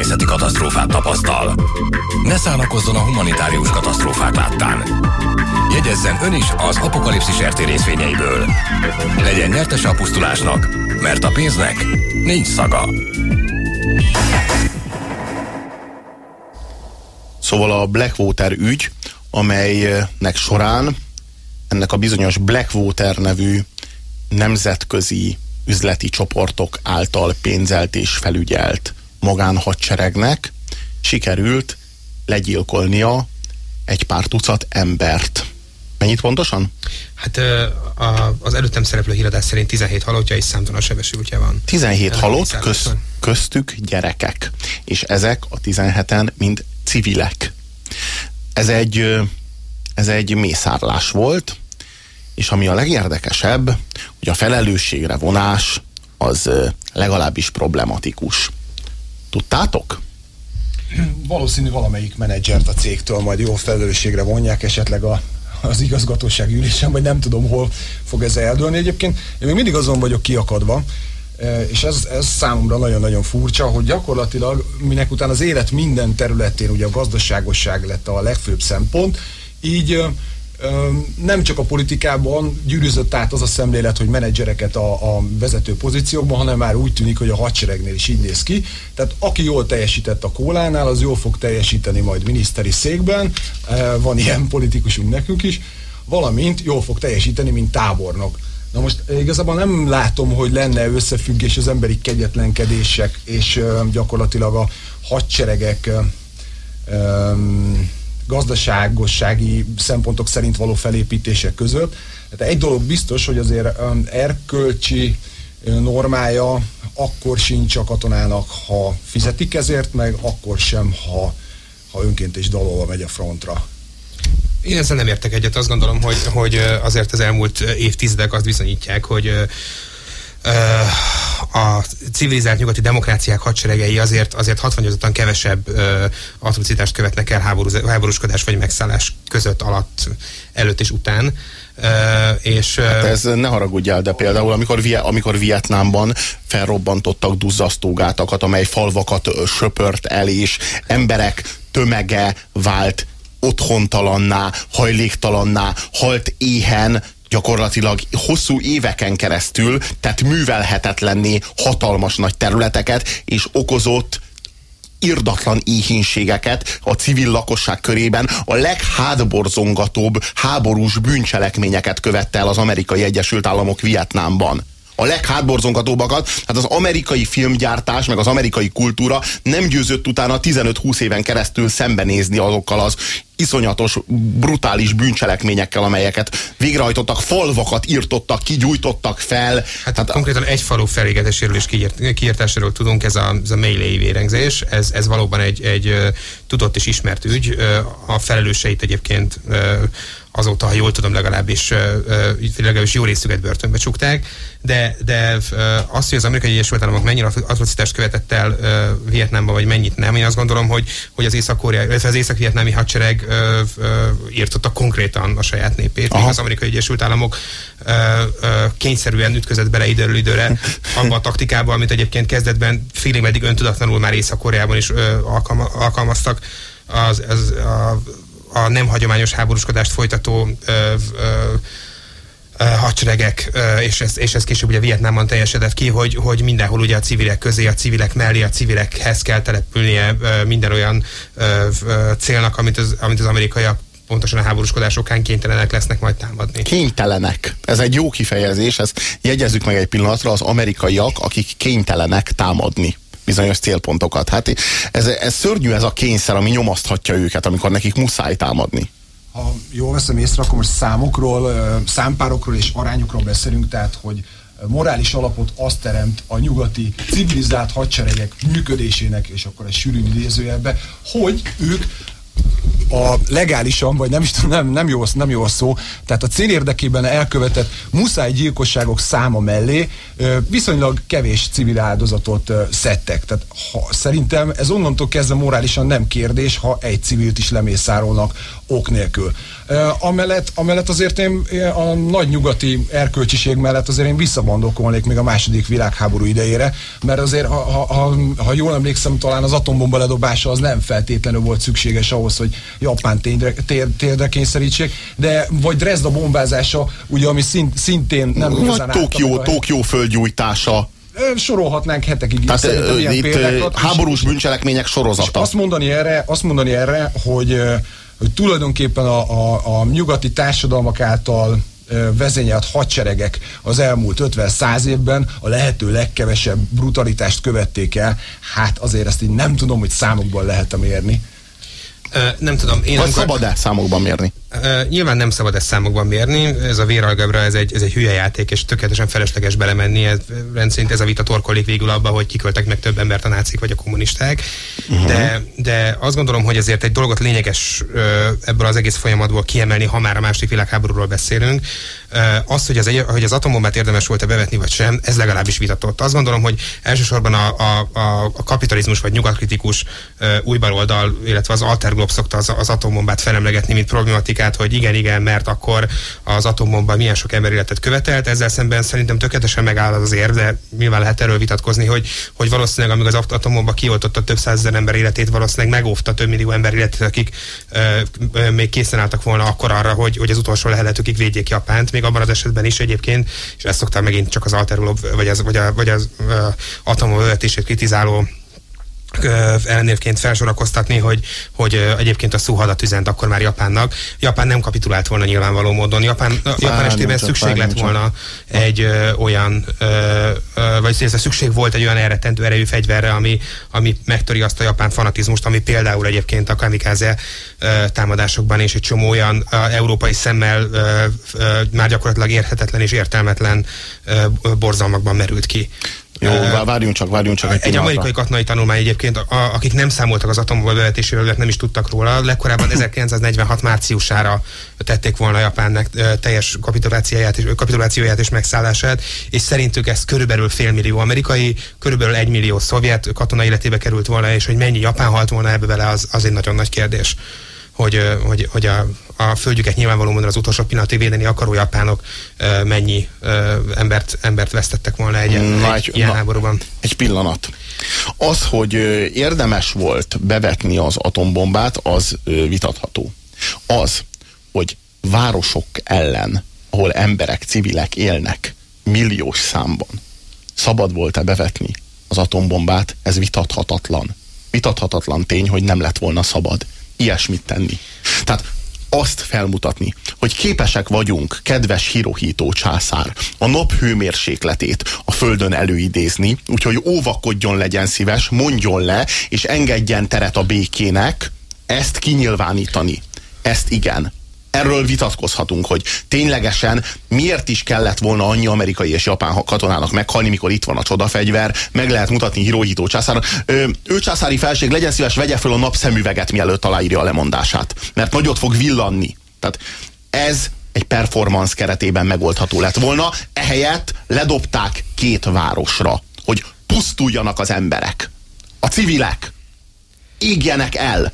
természeti katasztrófát tapasztal. Ne szánakozzon a humanitárius katasztrófák láttán. Jegyezzen ön is az apokalipszis RT részvényeiből. Legyen nyertes a pusztulásnak, mert a pénznek nincs szaga. Szóval a Blackwater ügy, amelynek során ennek a bizonyos Blackwater nevű nemzetközi üzleti csoportok által pénzelt és felügyelt magánhadseregnek sikerült legyilkolnia egy pár tucat embert. Mennyit pontosan? Hát a, az előttem szereplő híradás szerint 17 halottja és számtalan sebesültje van. 17 halott, köz, köztük gyerekek. És ezek a 17-en mind civilek. Ez egy, ez egy mészárlás volt, és ami a legérdekesebb, hogy a felelősségre vonás az legalábbis problematikus. Tudtátok? Valószínű valamelyik menedzsert a cégtől majd jó felelősségre vonják, esetleg a, az igazgatóság ülésen, vagy nem tudom, hol fog ez eldőlni. Egyébként én még mindig azon vagyok kiakadva, és ez, ez számomra nagyon-nagyon furcsa, hogy gyakorlatilag minek után az élet minden területén ugye a gazdaságosság lett a legfőbb szempont, így nem csak a politikában gyűrűzött át az a szemlélet, hogy menedzsereket a, a vezető pozíciókban, hanem már úgy tűnik, hogy a hadseregnél is így néz ki. Tehát aki jól teljesített a kólánál, az jól fog teljesíteni majd miniszteri székben, van ilyen politikusunk nekünk is, valamint jól fog teljesíteni, mint tábornok. Na most igazából nem látom, hogy lenne összefüggés az emberi kegyetlenkedések és gyakorlatilag a hadseregek gazdaságossági szempontok szerint való felépítések között. Tehát egy dolog biztos, hogy azért erkölcsi normája akkor sincs a katonának, ha fizetik ezért, meg akkor sem, ha, ha önként és dalolva megy a frontra. Én ezzel nem értek egyet. Azt gondolom, hogy, hogy azért az elmúlt évtizedek azt bizonyítják, hogy a civilizált nyugati demokráciák hadseregei azért, azért 68 kevesebb ö, atrocitást követnek el háborús, háborúskodás vagy megszállás között, alatt, előtt és után. Uh, és, hát ez ne haragudjál, de például amikor, amikor Vietnámban felrobbantottak duzzasztógátakat, amely falvakat söpört el, és emberek tömege vált otthontalanná, hajléktalanná, halt éhen, gyakorlatilag hosszú éveken keresztül tett művelhetetlenné hatalmas nagy területeket, és okozott irdatlan éhínségeket a civil lakosság körében, a leghátborzongatóbb háborús bűncselekményeket követte el az amerikai Egyesült Államok Vietnámban. A leghátborzongatóbbakat, hát az amerikai filmgyártás, meg az amerikai kultúra nem győzött utána 15-20 éven keresztül szembenézni azokkal az iszonyatos, brutális bűncselekményekkel, amelyeket végrehajtottak, falvakat írtottak, kigyújtottak fel. Hát, hát konkrétan egy falu felégetéséről és kiírtásáról tudunk, ez a, ez a Meilei vérengzés, ez, ez valóban egy, egy tudott és ismert ügy. A felelőseit egyébként azóta, ha jól tudom, legalábbis, legalábbis jó részüket börtönbe csukták, de, de azt, hogy az amerikai Egyesült Államok mennyire atrocitást követett el Vietnámban, vagy mennyit nem, én azt gondolom, hogy, hogy az észak-koreai, az észak-vietnámi hadsereg írtotta konkrétan a saját népét, míg az amerikai Egyesült Államok kényszerűen ütközött bele időről időre abba a taktikába, amit egyébként kezdetben félig meddig öntudatlanul már Észak-Koreában is alkalmaztak. Az, az, a, a nem hagyományos háborúskodást folytató ö, ö, hadseregek, és ez, és ez később ugye Vietnámban teljesedett ki, hogy, hogy mindenhol ugye a civilek közé, a civilek mellé, a civilekhez kell települnie minden olyan célnak, amit az, amit az amerikaiak pontosan a háborúskodás okán kénytelenek lesznek majd támadni. Kénytelenek. Ez egy jó kifejezés, ezt jegyezzük meg egy pillanatra, az amerikaiak, akik kénytelenek támadni bizonyos célpontokat. Hát ez, ez szörnyű ez a kényszer, ami nyomaszthatja őket, amikor nekik muszáj támadni ha jól veszem észre, akkor most számokról, számpárokról és arányokról beszélünk, tehát hogy morális alapot azt teremt a nyugati civilizált hadseregek működésének, és akkor egy sűrű idézőjelbe, hogy ők a legálisan, vagy nem is tudom, nem, nem, jó, nem jó szó, tehát a cél érdekében elkövetett muszáj gyilkosságok száma mellé viszonylag kevés civil áldozatot szedtek. Tehát ha, szerintem ez onnantól kezdve morálisan nem kérdés, ha egy civilt is lemészárolnak ok nélkül. Amellett, amellett azért én a nagy nyugati erkölcsiség mellett azért én visszabandokolnék még a második világháború idejére, mert azért, ha, ha, ha, ha jól emlékszem, talán az atombomba ledobása az nem feltétlenül volt szükséges ahhoz, hogy Japán térdre, térdre kényszerítsék, de vagy Dresda bombázása, ugye, ami szint, szintén nem Vagy Tokió, Tokió földgyújtása sorolhatnánk hetekig Tehát ö, itt példákat, háborús bűncselekmények sorozata. azt mondani erre, azt mondani erre hogy, hogy tulajdonképpen a, a, a nyugati társadalmak által vezényelt hadseregek az elmúlt 50-100 évben a lehető legkevesebb brutalitást követték el, hát azért ezt így nem tudom, hogy számokban lehet mérni. Nem tudom. Én Vagy szabad-e számokban mérni? Uh, nyilván nem szabad ezt számokban mérni, ez a véralgebra, ez egy, ez egy hülye játék, és tökéletesen felesleges belemenni, ez, rendszerint ez a vita torkolik végül abba, hogy kiköltek meg több embert a nácik vagy a kommunisták, uh-huh. de, de azt gondolom, hogy ezért egy dolgot lényeges uh, ebből az egész folyamatból kiemelni, ha már a második világháborúról beszélünk, uh, az, hogy az, egy, hogy az atombombát érdemes volt-e bevetni vagy sem, ez legalábbis vitatott. Azt gondolom, hogy elsősorban a, a, a, a kapitalizmus vagy nyugatkritikus új baloldal, illetve az Alterglob szokta az, az atombombát felemlegetni, mint problematik kritikát, hogy igen, igen, mert akkor az atombomba milyen sok ember életet követelt. Ezzel szemben szerintem tökéletesen megáll az, érv, de nyilván lehet erről vitatkozni, hogy, hogy valószínűleg amíg az atombomba kioltotta több százezer ember életét, valószínűleg megóvta több millió ember életét, akik ö, ö, még készen álltak volna akkor arra, hogy, hogy az utolsó leheletükig védjék Japánt, még abban az esetben is egyébként, és ezt szoktam megint csak az alteruló, vagy az, vagy, a, vagy az atombomba kritizáló ellenérként felsorakoztatni, hogy, hogy egyébként a Szuhadat üzent akkor már Japánnak. Japán nem kapitulált volna nyilvánvaló módon. Japán, Japán estében szükség lett volna egy ö, olyan, ö, ö, vagy ez szükség volt egy olyan elrettentő erejű fegyverre, ami, ami megtöri azt a japán fanatizmust, ami például egyébként a kamikáze támadásokban és egy csomó olyan ö, európai szemmel ö, ö, már gyakorlatilag érthetetlen és értelmetlen ö, borzalmakban merült ki. Jó, várjunk csak, várjunk csak egy Egy amerikai katonai tanulmány egyébként, a, akik nem számoltak az atombomba bevetéséről, nem is tudtak róla. Legkorábban 1946 márciusára tették volna Japánnak teljes kapitulációját és, kapitulációját és megszállását, és szerintük ez körülbelül félmillió amerikai, körülbelül egy millió szovjet katona életébe került volna, és hogy mennyi Japán halt volna ebbe bele, az, az egy nagyon nagy kérdés hogy, hogy, hogy a, a földjüket nyilvánvaló módon az utolsó pillanatig védeni akaró japánok mennyi embert, embert vesztettek volna egy, na, egy, egy ilyen na, háborúban. Egy pillanat. Az, hogy érdemes volt bevetni az atombombát, az vitatható. Az, hogy városok ellen, ahol emberek, civilek élnek milliós számban, szabad volt-e bevetni az atombombát, ez vitathatatlan. Vitathatatlan tény, hogy nem lett volna szabad ilyesmit tenni. Tehát azt felmutatni, hogy képesek vagyunk, kedves Hirohito császár, a nap hőmérsékletét a Földön előidézni, úgyhogy óvakodjon legyen szíves, mondjon le, és engedjen teret a békének, ezt kinyilvánítani. Ezt igen erről vitatkozhatunk, hogy ténylegesen miért is kellett volna annyi amerikai és japán katonának meghalni, mikor itt van a csodafegyver, meg lehet mutatni Hirohito császár. Ő, ő császári felség, legyen szíves, vegye fel a napszemüveget, mielőtt aláírja a lemondását. Mert nagyot fog villanni. Tehát ez egy performance keretében megoldható lett volna, ehelyett ledobták két városra, hogy pusztuljanak az emberek. A civilek. Égjenek el.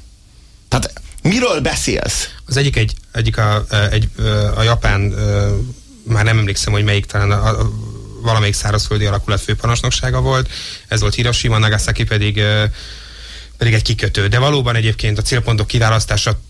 Tehát miről beszélsz? Az egyik egy, egyik a, egy, a japán, már nem emlékszem, hogy melyik talán a, a valamelyik szárazföldi alakulat főparancsnoksága volt, ez volt Hiroshima, Nagasaki pedig pedig egy kikötő. De valóban egyébként a célpontok kiválasztása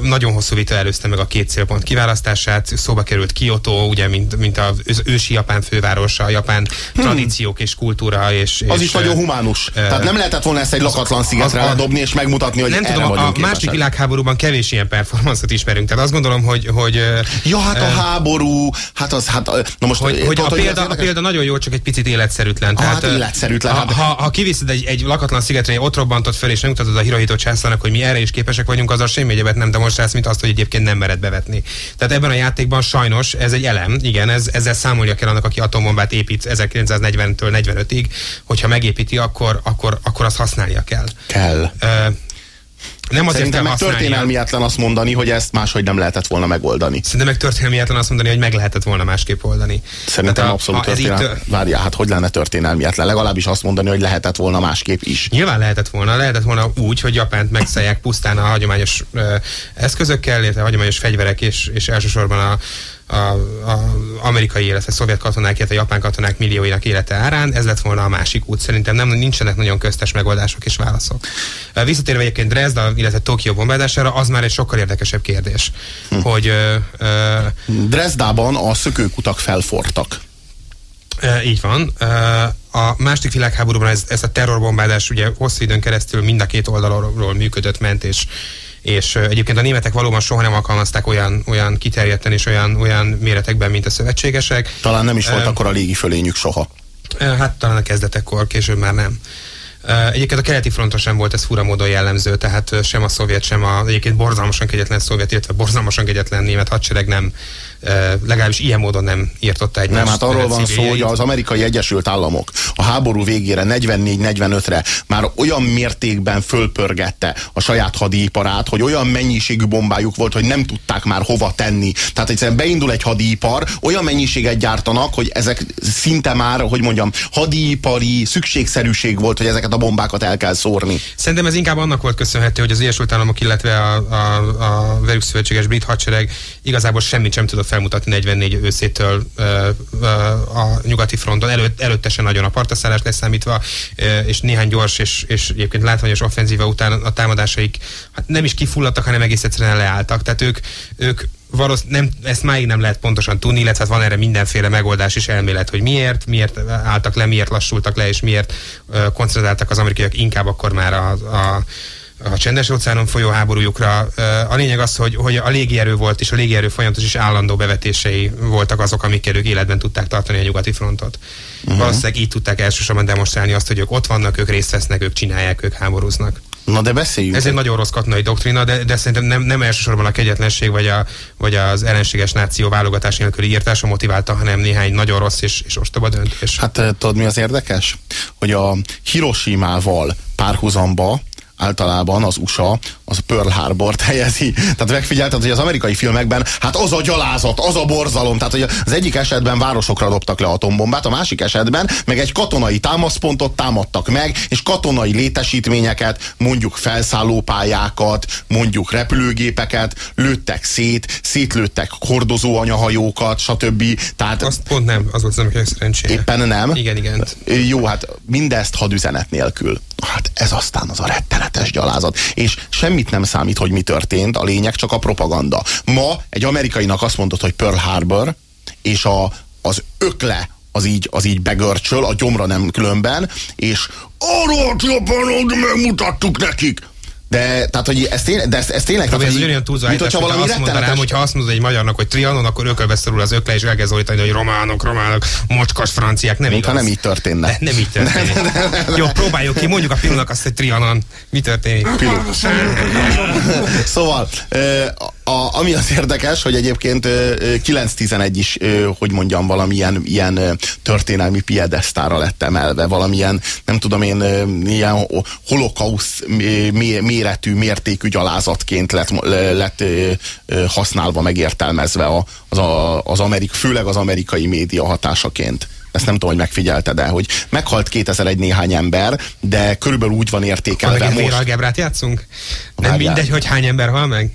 nagyon hosszú vita előzte meg a két célpont kiválasztását. Szóba került Kyoto, ugye, mint, mint az ősi japán fővárosa, a japán hmm. tradíciók és kultúra. És, az és, is nagyon humánus. Uh, Tehát nem lehetett volna ezt egy lakatlan szigetre az, ledobni, és megmutatni, hogy nem tudom, a, a második világháborúban kevés ilyen performanszot ismerünk. Tehát azt gondolom, hogy... hogy ja, hát a háború, hát az, hát... Na most, hogy, hogy a, példa, a példa nagyon jó, csak egy picit életszerűtlen. Tehát, hát életszerűtlen. Ha, ha, ha kiviszed egy, egy lakatlan szigetre, ott robbantott fel, és megmutatod a Hirohito császárnak, hogy mi erre is képesek vagyunk, az azzal semmi egyebet nem demonstrálsz, mint azt, hogy egyébként nem mered bevetni. Tehát ebben a játékban sajnos ez egy elem, igen, ez, ezzel számolja kell annak, aki atombombát épít 1940-től 45-ig, hogyha megépíti, akkor, akkor, akkor azt használnia kell. Kell. Uh, Nem azért Szerintem meg történelmietlen azt mondani, hogy ezt máshogy nem lehetett volna megoldani. Szerintem meg történelmietlen azt mondani, hogy meg lehetett volna másképp oldani. Szerintem Tehát a- abszolút történelmi. tör- Várjál, hát hogy lenne történelmietlen? Legalábbis azt mondani, hogy lehetett volna másképp is. Nyilván lehetett volna, lehetett volna úgy, hogy Japánt megszállják pusztán a hagyományos ö, eszközökkel, illetve a hagyományos fegyverek, és, és elsősorban a, a, a amerikai, illetve szovjet katonák, illetve japán katonák millióinak élete árán. Ez lett volna a másik út. Szerintem nem nincsenek nagyon köztes megoldások és válaszok. Visszatérve egyébként Dresda, illetve Tokió bombázására, az már egy sokkal érdekesebb kérdés, hm. hogy ö, ö, Dresdában a szökőkutak felfortak. Így van. A második világháborúban ez, ez a terrorbombázás ugye hosszú időn keresztül mind a két oldalról működött, ment, és, és egyébként a németek valóban soha nem alkalmazták olyan, olyan kiterjedten és olyan, olyan méretekben, mint a szövetségesek. Talán nem is volt Ö, akkor a légi fölényük soha. Hát talán a kezdetekkor, később már nem. Egyébként a keleti fronton sem volt ez fura módon jellemző, tehát sem a szovjet, sem a egyébként borzalmasan kegyetlen szovjet, illetve borzalmasan kegyetlen német hadsereg nem, legalábbis ilyen módon nem írtotta egymást. Nem, hát arról van szó, hogy az amerikai Egyesült Államok a háború végére 44-45-re már olyan mértékben fölpörgette a saját hadiiparát, hogy olyan mennyiségű bombájuk volt, hogy nem tudták már hova tenni. Tehát egyszerűen beindul egy hadipar, olyan mennyiséget gyártanak, hogy ezek szinte már, hogy mondjam, hadipari szükségszerűség volt, hogy ezeket a bombákat el kell szórni. Szerintem ez inkább annak volt köszönhető, hogy az Egyesült Államok, illetve a, a, a velük szövetséges brit hadsereg igazából semmit sem tudott felmutatni 44 őszétől a nyugati fronton, előtt, előtte se nagyon a partaszállás leszámítva, és néhány gyors és, és egyébként látványos offenzíva után a támadásaik hát nem is kifulladtak, hanem egész egyszerűen leálltak. Tehát ők, ők valósz, nem, ezt máig nem lehet pontosan tudni, illetve hát van erre mindenféle megoldás és elmélet, hogy miért, miért álltak le, miért lassultak le, és miért koncentráltak az amerikaiak inkább akkor már a, a a csendes óceánon folyó háborújukra. A lényeg az, hogy, hogy a légierő volt, és a légierő folyamatos és állandó bevetései voltak azok, amikkel ők életben tudták tartani a nyugati frontot. Uh-huh. Valószínűleg így tudták elsősorban demonstrálni azt, hogy ők ott vannak, ők részt vesznek, ők csinálják, ők háborúznak. Na de beszéljünk. Ez egy nagyon rossz katonai doktrina, de, de szerintem nem, nem elsősorban a kegyetlenség vagy, a, vagy az ellenséges náció válogatás nélküli írtása motiválta, hanem néhány nagyon rossz és, és ostoba döntés. Hát eh, tudod mi az érdekes? Hogy a Hiroshima-val párhuzamba általában az USA az Pearl Harbort helyezi. Tehát megfigyelted, hogy az amerikai filmekben hát az a gyalázat, az a borzalom. Tehát hogy az egyik esetben városokra dobtak le atombombát, a másik esetben meg egy katonai támaszpontot támadtak meg, és katonai létesítményeket, mondjuk felszállópályákat, mondjuk repülőgépeket lőttek szét, szétlőttek hordozó anyahajókat, stb. Tehát Azt pont nem, az volt az amerikai szerencsére. éppen nem. Igen, igen. Jó, hát mindezt hadüzenet nélkül. Hát ez aztán az a rettenetes gyalázat. És semmit nem számít, hogy mi történt, a lényeg csak a propaganda. Ma egy amerikainak azt mondod, hogy Pearl Harbor, és a, az ökle az így, az így begörcsöl, a gyomra nem különben, és arról japánok megmutattuk nekik. De, tehát, hogy ez, tény, de ez, ez tényleg... Tehát ez hogy olyan túlzó állítás, hogyha valami azt mondanám, rettenetes... hogyha azt mondod egy magyarnak, hogy trianon, akkor ökölbe szorul az ökle, és elkezd szólítani, hogy románok, románok, mocskas franciák, nem Mintha igaz. nem így történne. De nem így történik. Jó, próbáljuk ki, mondjuk a pillanatnak azt, hogy trianon. Mi történik? Szóval, ö, a, ami az érdekes, hogy egyébként ö, ö, 9-11 is, hogy mondjam, valamilyen ilyen történelmi piedesztára lett emelve, valamilyen, nem tudom én, ilyen ho- holokausz mé- mé- méretű, mértékű gyalázatként lett, lett használva, megértelmezve az, a, az Amerik, főleg az amerikai média hatásaként. Ezt nem tudom, hogy megfigyelted el, hogy meghalt 2001 néhány ember, de körülbelül úgy van Akkor értékelve megint most. véralgebrát játszunk? Nem Várjál. mindegy, hogy hány ember hal meg?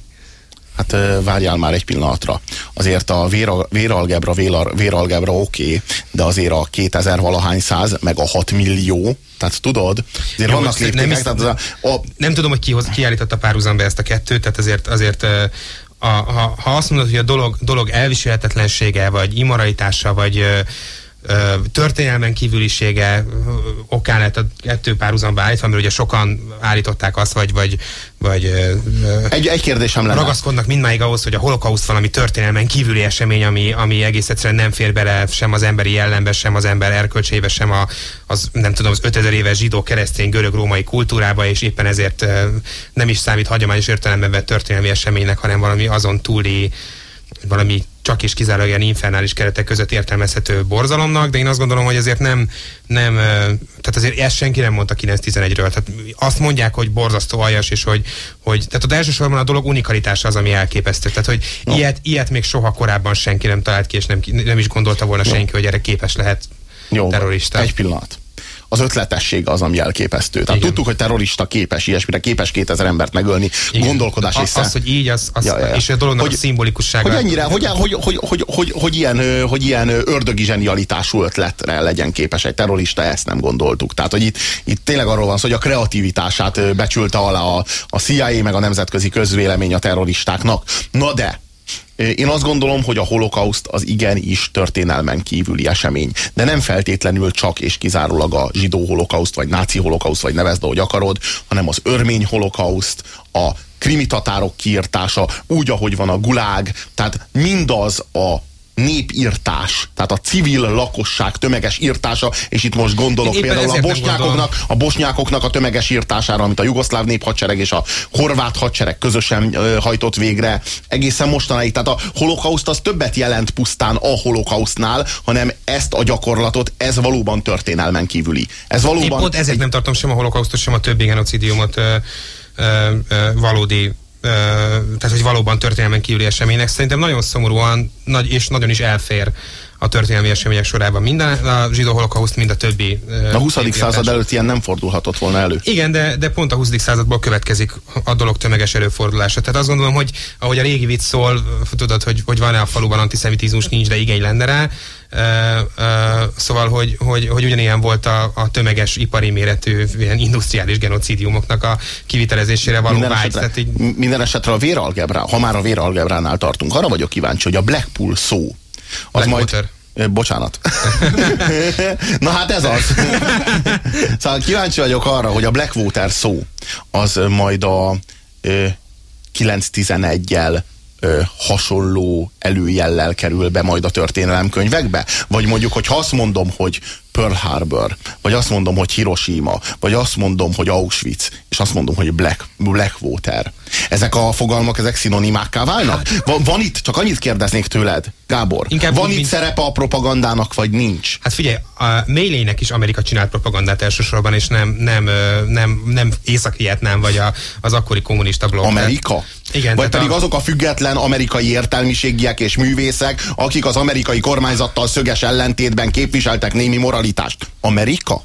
Hát várjál már egy pillanatra. Azért a véra, véralgebra, vélar, véralgebra oké, okay, de azért a 2000 valahány száz, meg a 6 millió, tehát tudod, azért Jó, vannak léptékek, nem is- tehát az a, a, nem tudom, hogy ki, ki állította párhuzamba ezt a kettőt, tehát azért, azért a, ha, ha azt mondod, hogy a dolog, dolog elviselhetetlensége, vagy immoralitása, vagy történelmen kívülisége okán lett a kettő párhuzamba állítva, mert ugye sokan állították azt, vagy, vagy, vagy egy, egy kérdésem lenne. ragaszkodnak mindmáig ahhoz, hogy a holokauszt valami történelmen kívüli esemény, ami, ami egész egyszerűen nem fér bele sem az emberi jellembe, sem az ember erkölcsébe, sem a, az, nem tudom, az 5000 éves zsidó, keresztény, görög, római kultúrába, és éppen ezért nem is számít hagyományos értelemben vett történelmi eseménynek, hanem valami azon túli valami csak is kizárólag ilyen infernális keretek között értelmezhető borzalomnak, de én azt gondolom, hogy azért nem, nem tehát azért ezt senki nem mondta 9-11-ről. Tehát azt mondják, hogy borzasztó aljas, és hogy, hogy tehát az elsősorban a dolog unikalitása az, ami elképesztő. Tehát, hogy no. ilyet, ilyet még soha korábban senki nem talált ki, és nem, nem is gondolta volna no. senki, hogy erre képes lehet Jó, terrorista. Egy pillanat az ötletesség az, ami elképesztő. Tehát Igen. tudtuk, hogy terrorista képes ilyesmire, képes 2000 embert megölni, Igen. gondolkodás és Az, hogy így, az, az ja, ja, ja. és a dolognak hogy, a szimbolikussága. Hogy ennyire, hogy, hogy, hogy, hogy, hogy, hogy, ilyen, hogy ilyen ördögi zsenialitású ötletre legyen képes egy terrorista, ezt nem gondoltuk. Tehát, hogy itt, itt tényleg arról van szó, hogy a kreativitását becsülte alá a, a CIA, meg a nemzetközi közvélemény a terroristáknak. Na de, én azt gondolom, hogy a holokauszt az igenis történelmen kívüli esemény, de nem feltétlenül csak és kizárólag a zsidó holokauszt, vagy náci holokauszt, vagy nevezd, ahogy akarod, hanem az örmény holokauszt, a krimitatárok kiirtása, úgy, ahogy van a gulág, tehát mindaz a népírtás, tehát a civil lakosság tömeges írtása, és itt most gondolok Éppen például a bosnyákoknak, a bosnyákoknak a tömeges írtására, amit a jugoszláv néphadsereg és a horvát hadsereg közösen hajtott végre egészen mostanáig. Tehát a holokauszt az többet jelent pusztán a holokausztnál, hanem ezt a gyakorlatot, ez valóban történelmen kívüli. Ez valóban... Én pont ezért egy... nem tartom sem a holokausztot, sem a többi genocidiumot ö, ö, ö, valódi tehát hogy valóban történelmen kívüli eseménynek. Szerintem nagyon szomorúan nagy, és nagyon is elfér a történelmi események sorában. Minden a zsidó holokauszt, mind a többi. A 20. század előtt ilyen nem fordulhatott volna elő. Igen, de, de pont a 20. századból következik a dolog tömeges előfordulása. Tehát azt gondolom, hogy ahogy a régi vicc szól, tudod, hogy, hogy van-e a faluban antiszemitizmus, nincs, de igény lenne rá. Szóval, hogy, hogy, hogy ugyanilyen volt a, a tömeges ipari méretű ilyen industriális genocidiumoknak a kivitelezésére való minden vágy. Esetre, így... Minden esetre a véralgebrá, ha már a véralgebránál tartunk, arra vagyok kíváncsi, hogy a Blackpool szó az majd... Bocsánat. Na hát ez az. szóval kíváncsi vagyok arra, hogy a Blackwater szó az majd a 911-jel hasonló előjellel kerül be majd a történelemkönyvekbe? Vagy mondjuk, hogy ha azt mondom, hogy Pearl Harbor, vagy azt mondom, hogy Hiroshima, vagy azt mondom, hogy Auschwitz, és azt mondom, hogy Black, Blackwater. Ezek a fogalmak, ezek szinonimákká válnak? Hát- van, van itt, csak annyit kérdeznék tőled, Gábor, Inkább van úgy, itt mint... szerepe a propagandának, vagy nincs? Hát figyelj, a Mélének is Amerika csinált propagandát elsősorban, és nem, nem, nem, nem Észak-Vietnám, vagy a, az akkori kommunista blokk. Amerika? Igen, Vagy pedig a... azok a független amerikai értelmiségiek és művészek, akik az amerikai kormányzattal szöges ellentétben képviseltek némi moralitást. Amerika?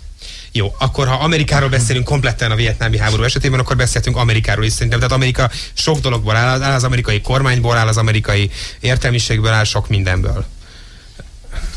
Jó, akkor ha Amerikáról beszélünk kompletten a vietnámi háború esetében, akkor beszéltünk Amerikáról is szerintem. Tehát Amerika sok dologból áll, áll az amerikai kormányból, áll az amerikai értelmiségből, áll sok mindenből.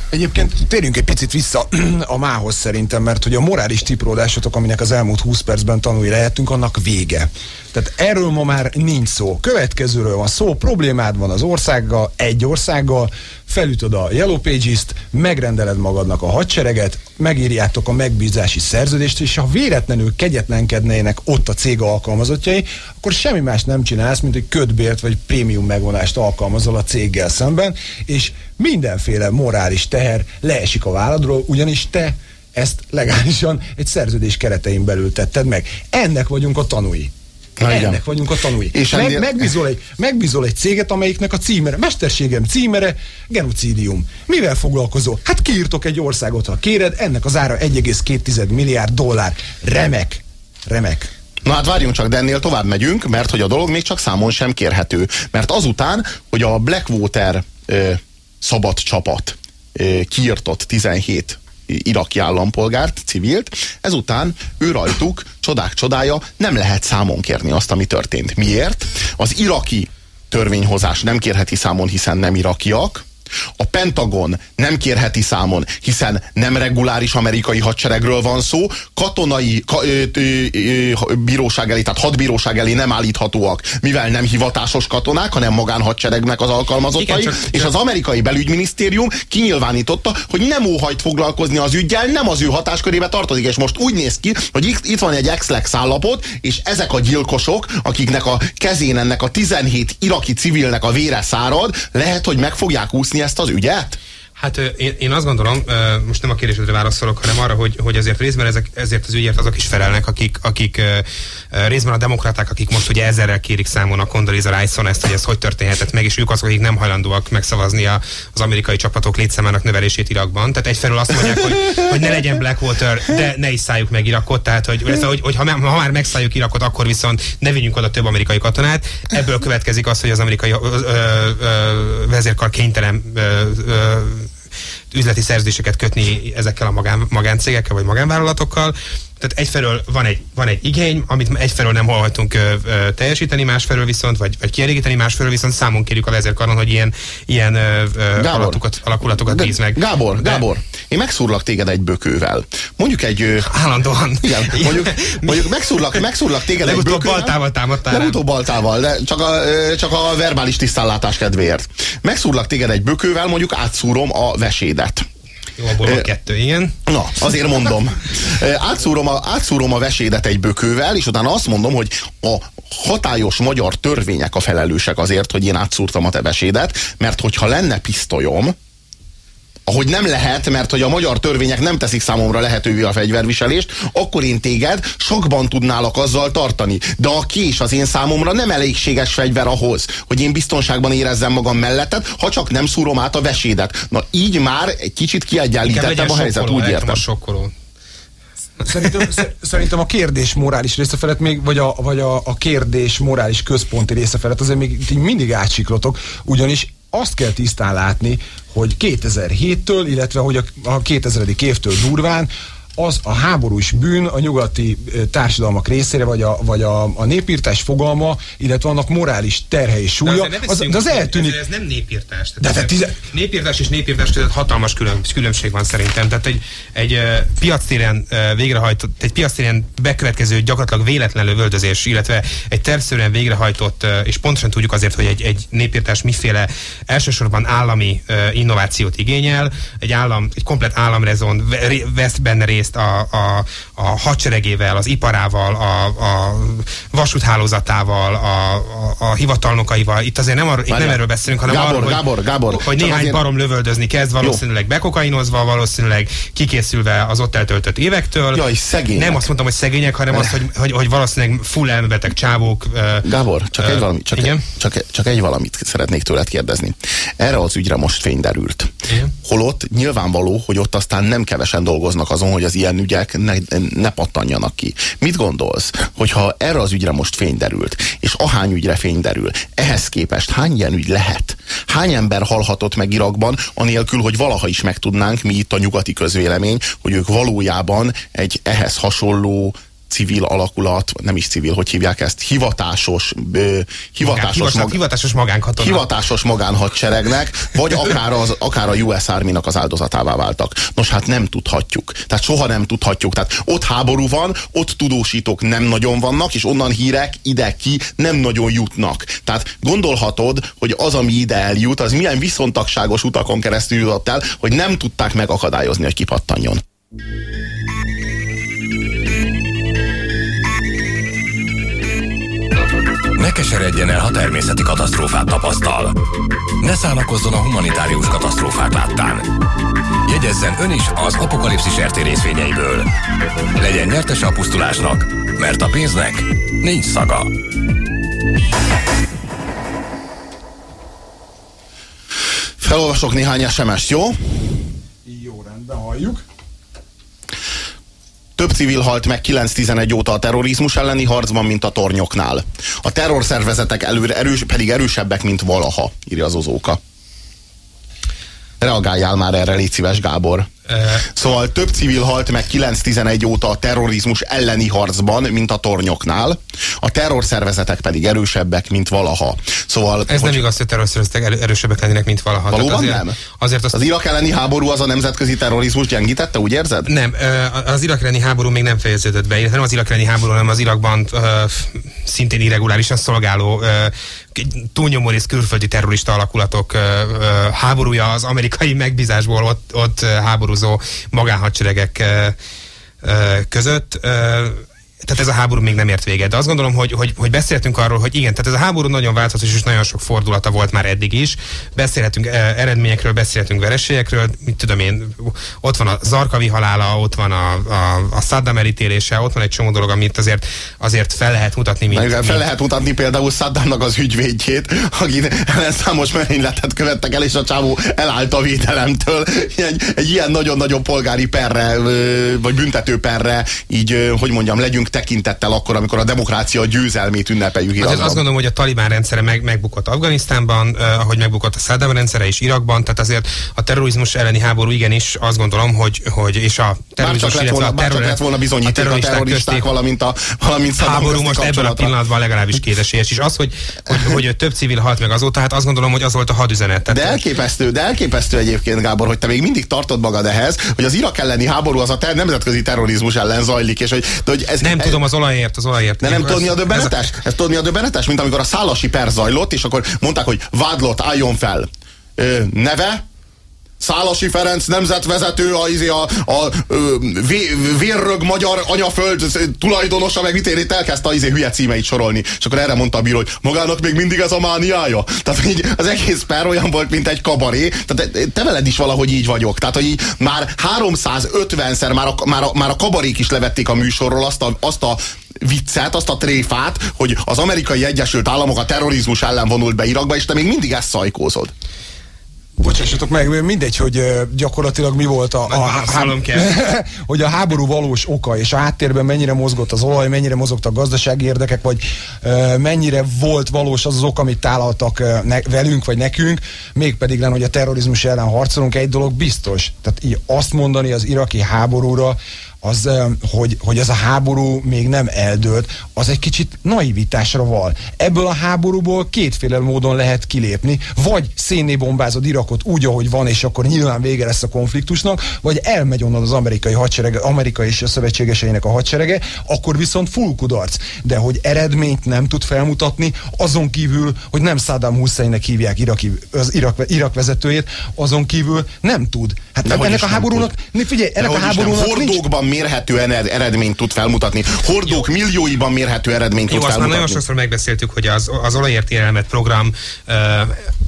Egyébként térjünk egy picit vissza a mához szerintem, mert hogy a morális tipródásotok, aminek az elmúlt 20 percben tanulni lehetünk, annak vége. Tehát erről ma már nincs szó. Következőről van szó, problémád van az országgal, egy országgal, felütöd a Yellow Pages-t, megrendeled magadnak a hadsereget, megírjátok a megbízási szerződést, és ha véletlenül kegyetlenkednének ott a cég alkalmazottjai, akkor semmi más nem csinálsz, mint hogy ködbért vagy prémium megvonást alkalmazol a céggel szemben, és mindenféle morális teher leesik a válladról, ugyanis te ezt legálisan egy szerződés keretein belül tetted meg. Ennek vagyunk a tanúi. Na, Ennek igen. vagyunk a tanúi. És Meg, ennél... megbízol, egy, megbízol egy céget, amelyiknek a címere, mesterségem címere, genocidium. Mivel foglalkozol? Hát kiírtok egy országot, ha kéred, ennek az ára 1,2 milliárd dollár. Remek. Remek. Na hát várjunk csak, de ennél tovább megyünk, mert hogy a dolog még csak számon sem kérhető. Mert azután, hogy a Blackwater ö, szabad csapat ö, kiirtott 17 iraki állampolgárt, civilt, ezután ő rajtuk, csodák csodája, nem lehet számon kérni azt, ami történt. Miért? Az iraki törvényhozás nem kérheti számon, hiszen nem irakiak, a Pentagon nem kérheti számon, hiszen nem reguláris amerikai hadseregről van szó, katonai ka, ö, ö, ö, bíróság elé, tehát hadbíróság elé nem állíthatóak, mivel nem hivatásos katonák, hanem magánhadseregnek az alkalmazottai, Igen, csak, és az amerikai belügyminisztérium kinyilvánította, hogy nem óhajt foglalkozni az ügyel, nem az ő hatáskörébe tartozik, és most úgy néz ki, hogy itt, van egy ex állapot, és ezek a gyilkosok, akiknek a kezén ennek a 17 iraki civilnek a vére szárad, lehet, hogy meg fogják úszni ezt az ügyet? Hát én, én azt gondolom, most nem a kérdésedre válaszolok, hanem arra, hogy, hogy azért részben ezek, ezért az ügyért azok is felelnek, akik, akik részben a demokraták, akik most ugye ezerrel kérik számon a Condoleezza Rice-on ezt, hogy ez hogy történhetett meg, és ők azok, akik nem hajlandóak megszavazni a, az amerikai csapatok létszámának növelését Irakban. Tehát egyfelől azt mondják, hogy, hogy ne legyen Blackwater, de ne is szálljuk meg Irakot, tehát hogy, hogy, hogy ha, ha már megszálljuk Irakot, akkor viszont ne vigyünk oda több amerikai katonát. Ebből következik az, hogy az amerikai ö, ö, ö, vezérkar kénytelen ö, ö, üzleti szerződéseket kötni ezekkel a magán, magáncégekkel vagy magánvállalatokkal. Tehát egyfelől van egy, van egy igény, amit egyfelől nem hallhatunk ö, ö, teljesíteni, másfelől viszont, vagy, vagy kielégíteni, másfelől viszont számon kérjük a vezérkaron, hogy ilyen, ilyen ö, alakulatokat, alakulatokat bíz meg. Gábor, De, Gábor, én megszúrlak téged egy bökővel. Mondjuk egy... Állandóan. Igen, mondjuk, mondjuk megszúrlak, megszúrlak téged egy bökővel. baltával támadtál. Legutóbb baltával, de csak a, csak a verbális tisztánlátás kedvéért. Megszúrlak téged egy bökővel, mondjuk átszúrom a vesédet. Jó, abból van kettő, igen. Na, azért mondom. Átszúrom a, átszúrom a vesédet egy bökővel, és utána azt mondom, hogy a hatályos magyar törvények a felelősek azért, hogy én átszúrtam a te vesédet, mert hogyha lenne pisztolyom, ahogy nem lehet, mert hogy a magyar törvények nem teszik számomra lehetővé a fegyverviselést, akkor én téged sokban tudnálak azzal tartani. De a kés az én számomra nem elégséges fegyver ahhoz, hogy én biztonságban érezzem magam melletted, ha csak nem szúrom át a vesédet. Na így már egy kicsit kiegyenlítettem a helyzet, úgy értem. Sokkoló. Szerintem, szerintem a kérdés morális része felett még, vagy a, vagy a, a kérdés morális központi része felett azért még mindig átsiklotok, ugyanis azt kell tisztán látni, hogy 2007-től, illetve hogy a, a 2000. évtől durván az a háborús bűn a nyugati társadalmak részére, vagy a, vagy a, a népírtás fogalma, illetve annak morális terhe és súlya, de az, de az eltűnik. Ez, ez nem népírtás. De de tize... Népírtás és népírtás között hatalmas külön, különbség van szerintem. Tehát egy, egy uh, piactéren uh, végrehajtott, egy piactéren bekövetkező gyakorlatilag véletlen lövöldözés, illetve egy tervszerűen végrehajtott, uh, és pontosan tudjuk azért, hogy egy, egy népírtás miféle elsősorban állami uh, innovációt igényel, egy állam, egy komplet államrezon vesz benne részt részt a, a, a hadseregével, az iparával, a, a vasúthálózatával, a, a, a hivatalnokaival. Itt azért nem, arra, itt nem erről beszélünk, hanem Gábor, arról, Gábor, Gábor, hogy, hogy néhány azért... barom lövöldözni kezd, valószínűleg Jó. bekokainozva, valószínűleg kikészülve az ott eltöltött évektől. Jaj, szegények. Nem azt mondtam, hogy szegények, hanem azt, hogy, hogy, hogy valószínűleg full elmebeteg csávók. Gábor, csak, uh, egy valami, csak, igen? Csak, csak egy valamit szeretnék tőled kérdezni. Erre az ügyre most fény derült. Igen? Holott nyilvánvaló, hogy ott aztán nem kevesen dolgoznak azon, hogy az ilyen ügyek ne, ne pattanjanak ki. Mit gondolsz, hogyha erre az ügyre most fény derült, és ahány ügyre fény derül, ehhez képest hány ilyen ügy lehet? Hány ember halhatott meg Irakban, anélkül, hogy valaha is megtudnánk, mi itt a nyugati közvélemény, hogy ők valójában egy ehhez hasonló civil alakulat, nem is civil, hogy hívják ezt, hivatásos, ö, hivatásos, Magán, mag, hivatásos magánkatona. Hivatásos magánhadseregnek, vagy akár, az, akár a US Army-nak az áldozatává váltak. Nos, hát nem tudhatjuk. Tehát soha nem tudhatjuk. Tehát ott háború van, ott tudósítók nem nagyon vannak, és onnan hírek ide-ki nem nagyon jutnak. Tehát gondolhatod, hogy az, ami ide eljut, az milyen viszontagságos utakon keresztül jutott el, hogy nem tudták megakadályozni, hogy kipattanjon. Ne keseredjen el, ha természeti katasztrófát tapasztal. Ne szánakozzon a humanitárius katasztrófák láttán. Jegyezzen ön is az apokalipszis RT részvényeiből. Legyen nyertes a pusztulásnak, mert a pénznek nincs szaga. Felolvasok néhány sms jó? Jó, rendben, halljuk. Több civil halt meg 9-11 óta a terrorizmus elleni harcban, mint a tornyoknál. A terrorszervezetek előre erős, pedig erősebbek, mint valaha, írja az ozóka. Reagáljál már erre, légy szíves, Gábor. Szóval több civil halt meg 9-11 óta a terrorizmus elleni harcban, mint a tornyoknál, a terrorszervezetek pedig erősebbek, mint valaha. Szóval, Ez hogy... nem igaz, hogy a terrorszervezetek erősebbek lennének, mint valaha. Valóban azért, nem? Azért azt... Az Irak elleni háború az a nemzetközi terrorizmus gyengítette, úgy érzed? Nem, az Irak elleni háború még nem fejeződött be, nem az Irak elleni háború, hanem az Irakban szintén irregulárisan szolgáló túlnyomó rész külföldi terrorista alakulatok háborúja az amerikai megbízásból ott, ott háború háborúzó magánhadseregek között. Tehát ez a háború még nem ért véget. De azt gondolom, hogy, hogy, hogy beszéltünk arról, hogy igen, tehát ez a háború nagyon változatos, és nagyon sok fordulata volt már eddig is. Beszélhetünk eh, eredményekről, beszélhetünk vereségekről, mit tudom én, ott van a Zarkavi halála, ott van a, a, a Saddam elítélése, ott van egy csomó dolog, amit azért, azért fel lehet mutatni. Mint, fel mint... lehet mutatni például Saddamnak az ügyvédjét, akit számos merényletet követtek el, és a csávó elállt a védelemtől. Egy, egy ilyen nagyon-nagyon polgári perre, vagy büntető perre, így, hogy mondjam, legyünk tekintettel akkor, amikor a demokrácia győzelmét ünnepeljük Irakban. Hát azt gondolom, hogy a talibán rendszere meg, megbukott Afganisztánban, uh, ahogy megbukott a Saddam rendszere is Irakban, tehát azért a terrorizmus elleni háború igenis azt gondolom, hogy, hogy és a terrorizmus, már csak lett volna, a, terror, lett volna bizonyíték a terroristák, a terroristák valamint a valamint háború most ebben a pillanatban legalábbis kétesélyes, és az, hogy, hogy, hogy több civil halt meg azóta, hát azt gondolom, hogy az volt a hadüzenet. Tehát, de elképesztő, de elképesztő egyébként, Gábor, hogy te még mindig tartod magad ehhez, hogy az Irak elleni háború az a ter- nemzetközi terrorizmus ellen zajlik, és hogy, de hogy ez, nem ez, tudom, az olajért, az olajért. De nem tudod, mi a döbbenetes? Ez, ez tudod, mi a döbbenetes? Mint amikor a szálasi per zajlott, és akkor mondták, hogy vádlott, álljon fel. Ö, neve? Szálasi Ferenc nemzetvezető, a, izé, a, a, a vé, vérrög magyar anyaföld tulajdonosa, meg mit itt elkezdte a izé hülye címeit sorolni. És akkor erre mondta a bíró, hogy magának még mindig ez a mániája. Tehát így az egész per olyan volt, mint egy kabaré. Tehát te veled is valahogy így vagyok. Tehát, hogy így már 350-szer már a, már, a, már a kabarék is levették a műsorról azt a, azt a viccet, azt a tréfát, hogy az amerikai Egyesült Államok a terrorizmus ellen vonult be Irakba, és te még mindig ezt szajkózod. Bocsássatok meg, mindegy, hogy gyakorlatilag mi volt a, a, a hogy a háború valós oka, és a háttérben mennyire mozgott az olaj, mennyire mozogtak gazdasági érdekek, vagy mennyire volt valós az az ok, amit tálaltak ne, velünk, vagy nekünk, mégpedig lenne, hogy a terrorizmus ellen harcolunk, egy dolog biztos. Tehát így azt mondani az iraki háborúra, az, hogy, hogy ez a háború még nem eldőlt, az egy kicsit naivitásra val. Ebből a háborúból kétféle módon lehet kilépni, vagy szénné bombázod Irakot úgy, ahogy van, és akkor nyilván vége lesz a konfliktusnak, vagy elmegy onnan az amerikai hadserege, Amerika és a szövetségeseinek a hadserege, akkor viszont full kudarc. De hogy eredményt nem tud felmutatni, azon kívül, hogy nem Saddam Husseinnek hívják Iraki, az Irak, Irak vezetőjét, azon kívül nem tud. Hát de ennek a háborúnak, figyelj, ennek a háborúnak nincs mérhető eredményt tud felmutatni. Hordók millióiban mérhető eredményt Jó, tud felmutatni. nagyon sokszor megbeszéltük, hogy az, az olajért élelmet program uh,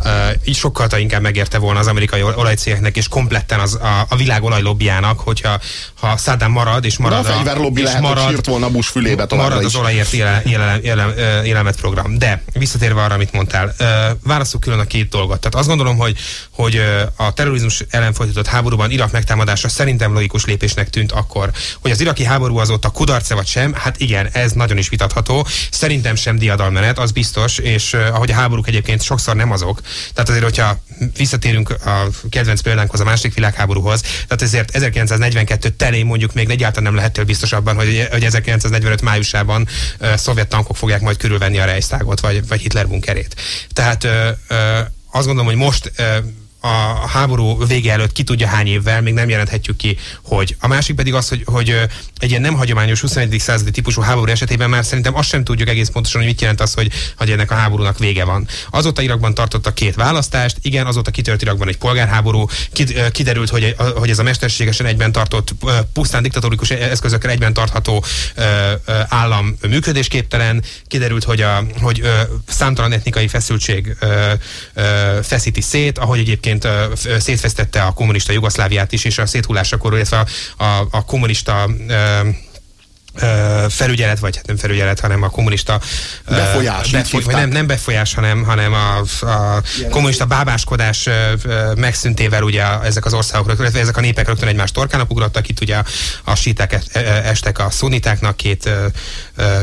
uh, így sokkal inkább megérte volna az amerikai olajcégeknek, és kompletten az, a, a világ olajlobbiának, hogyha ha Saddam marad, és marad a, a fegyverlobbi lehet, marad, hogy sírt volna Bush fülébe Marad az olajért éle, éle, éle, élelmet program. De visszatérve arra, amit mondtál, uh, válaszuk külön a két dolgot. Tehát azt gondolom, hogy, hogy a terrorizmus ellen folytatott háborúban Irak megtámadása szerintem logikus lépésnek tűnt akkor, hogy az iraki háború azóta kudarce vagy sem, hát igen, ez nagyon is vitatható. Szerintem sem diadalmenet, az biztos, és uh, ahogy a háborúk egyébként sokszor nem azok. Tehát azért, hogyha visszatérünk a kedvenc példánkhoz, a második világháborúhoz, tehát ezért 1942 telén mondjuk még egyáltalán nem lehettél biztosabban, hogy, hogy 1945 májusában uh, szovjet tankok fogják majd körülvenni a Reichstagot, vagy, vagy Hitler bunkerét. Tehát uh, uh, azt gondolom, hogy most uh, a háború vége előtt ki tudja hány évvel, még nem jelenthetjük ki, hogy. A másik pedig az, hogy, hogy egy ilyen nem hagyományos 21. századi típusú háború esetében már szerintem azt sem tudjuk egész pontosan, hogy mit jelent az, hogy, hogy ennek a háborúnak vége van. Azóta Irakban tartottak két választást, igen, azóta kitört Irakban egy polgárháború, kiderült, hogy, hogy ez a mesterségesen egyben tartott, pusztán diktatórikus eszközökkel egyben tartható állam működésképtelen, kiderült, hogy, a, hogy számtalan etnikai feszültség feszíti szét, ahogy egyébként egyébként szétfesztette a kommunista Jugoszláviát is, és a széthullásakor, illetve a, a, a kommunista felügyelet, vagy hát nem felügyelet, hanem a kommunista befolyás, befoly, vagy nem, nem befolyás, hanem, hanem a, a kommunista bábáskodás megszüntével ugye ezek az országok, illetve ezek a népek rögtön egymás torkának ugrottak, itt ugye a, síták e, e, estek a szunitáknak két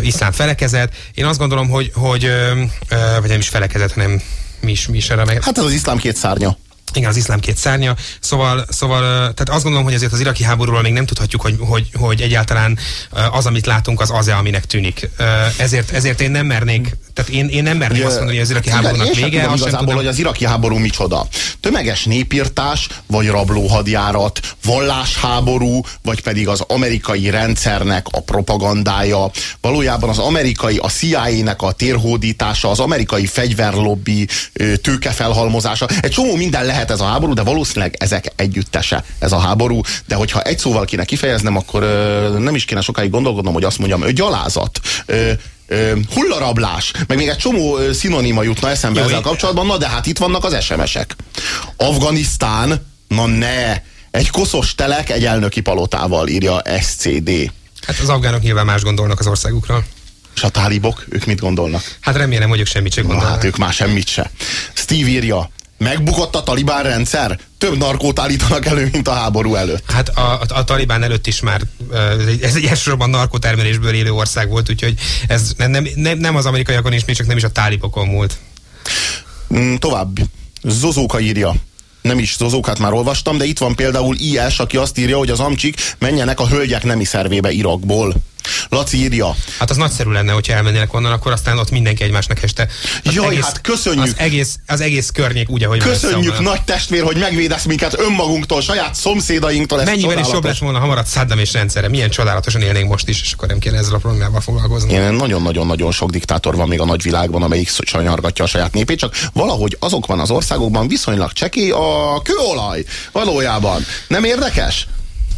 iszlám felekezet. Én azt gondolom, hogy, hogy vagy nem is felekezet, hanem mi is, mi is erre meg... Hát ez az iszlám két szárnya. Igen, az iszlám két szárnya. Szóval, szóval tehát azt gondolom, hogy azért az iraki háborúról még nem tudhatjuk, hogy, hogy, hogy egyáltalán az, amit látunk, az az-e, aminek tűnik. Ezért, ezért én nem mernék, tehát én, én nem mernék azt mondani, hogy az iraki háborúnak vége. Tudom igazából, tudom. hogy az iraki háború micsoda. Tömeges népírtás, vagy rablóhadjárat, vallásháború, vagy pedig az amerikai rendszernek a propagandája. Valójában az amerikai, a CIA-nek a térhódítása, az amerikai fegyverlobbi tőkefelhalmozása. Egy csomó minden lehet lehet ez a háború, de valószínűleg ezek együttese ez a háború, de hogyha egy szóval kéne kifejeznem, akkor ö, nem is kéne sokáig gondolkodnom, hogy azt mondjam, hogy gyalázat. Ö, ö, hullarablás, meg még egy csomó szinonima jutna eszembe Jó, ezzel kapcsolatban, na de hát itt vannak az SMS-ek. Afganisztán, na ne, egy koszos telek egy elnöki palotával írja SCD. Hát az afgánok nyilván más gondolnak az országukról. És a tálibok, ők mit gondolnak? Hát remélem, hogy ők semmit sem Na gondolnak. hát ők már semmit se. Steve írja, megbukott a talibán rendszer? Több narkót állítanak elő, mint a háború előtt. Hát a, a, a Talibán előtt is már ez egy, elsősorban narkotermelésből élő ország volt, úgyhogy ez nem, nem, nem, az amerikaiakon is, még csak nem is a tálibokon múlt. Mm, tovább. Zozóka írja. Nem is Zozókát már olvastam, de itt van például IS, aki azt írja, hogy az amcsik menjenek a hölgyek nemi szervébe Irakból. Laci írja. Hát az nagyszerű lenne, hogyha elmennének onnan, akkor aztán ott mindenki egymásnak este. Az Jaj, hát köszönjük. Az egész, az egész környék úgy, ahogy Köszönjük, nagy testvér, hogy megvédesz minket önmagunktól, saját szomszédainktól. Ez Mennyivel is jobb lett volna, ha maradt Saddam és rendszere. Milyen csodálatosan élnénk most is, és akkor nem kéne ezzel a problémával foglalkozni. Ilyen nagyon-nagyon-nagyon sok diktátor van még a nagyvilágban, amelyik sanyargatja a saját népét, csak valahogy azokban az országokban viszonylag csekély a kőolaj. Valójában. Nem érdekes?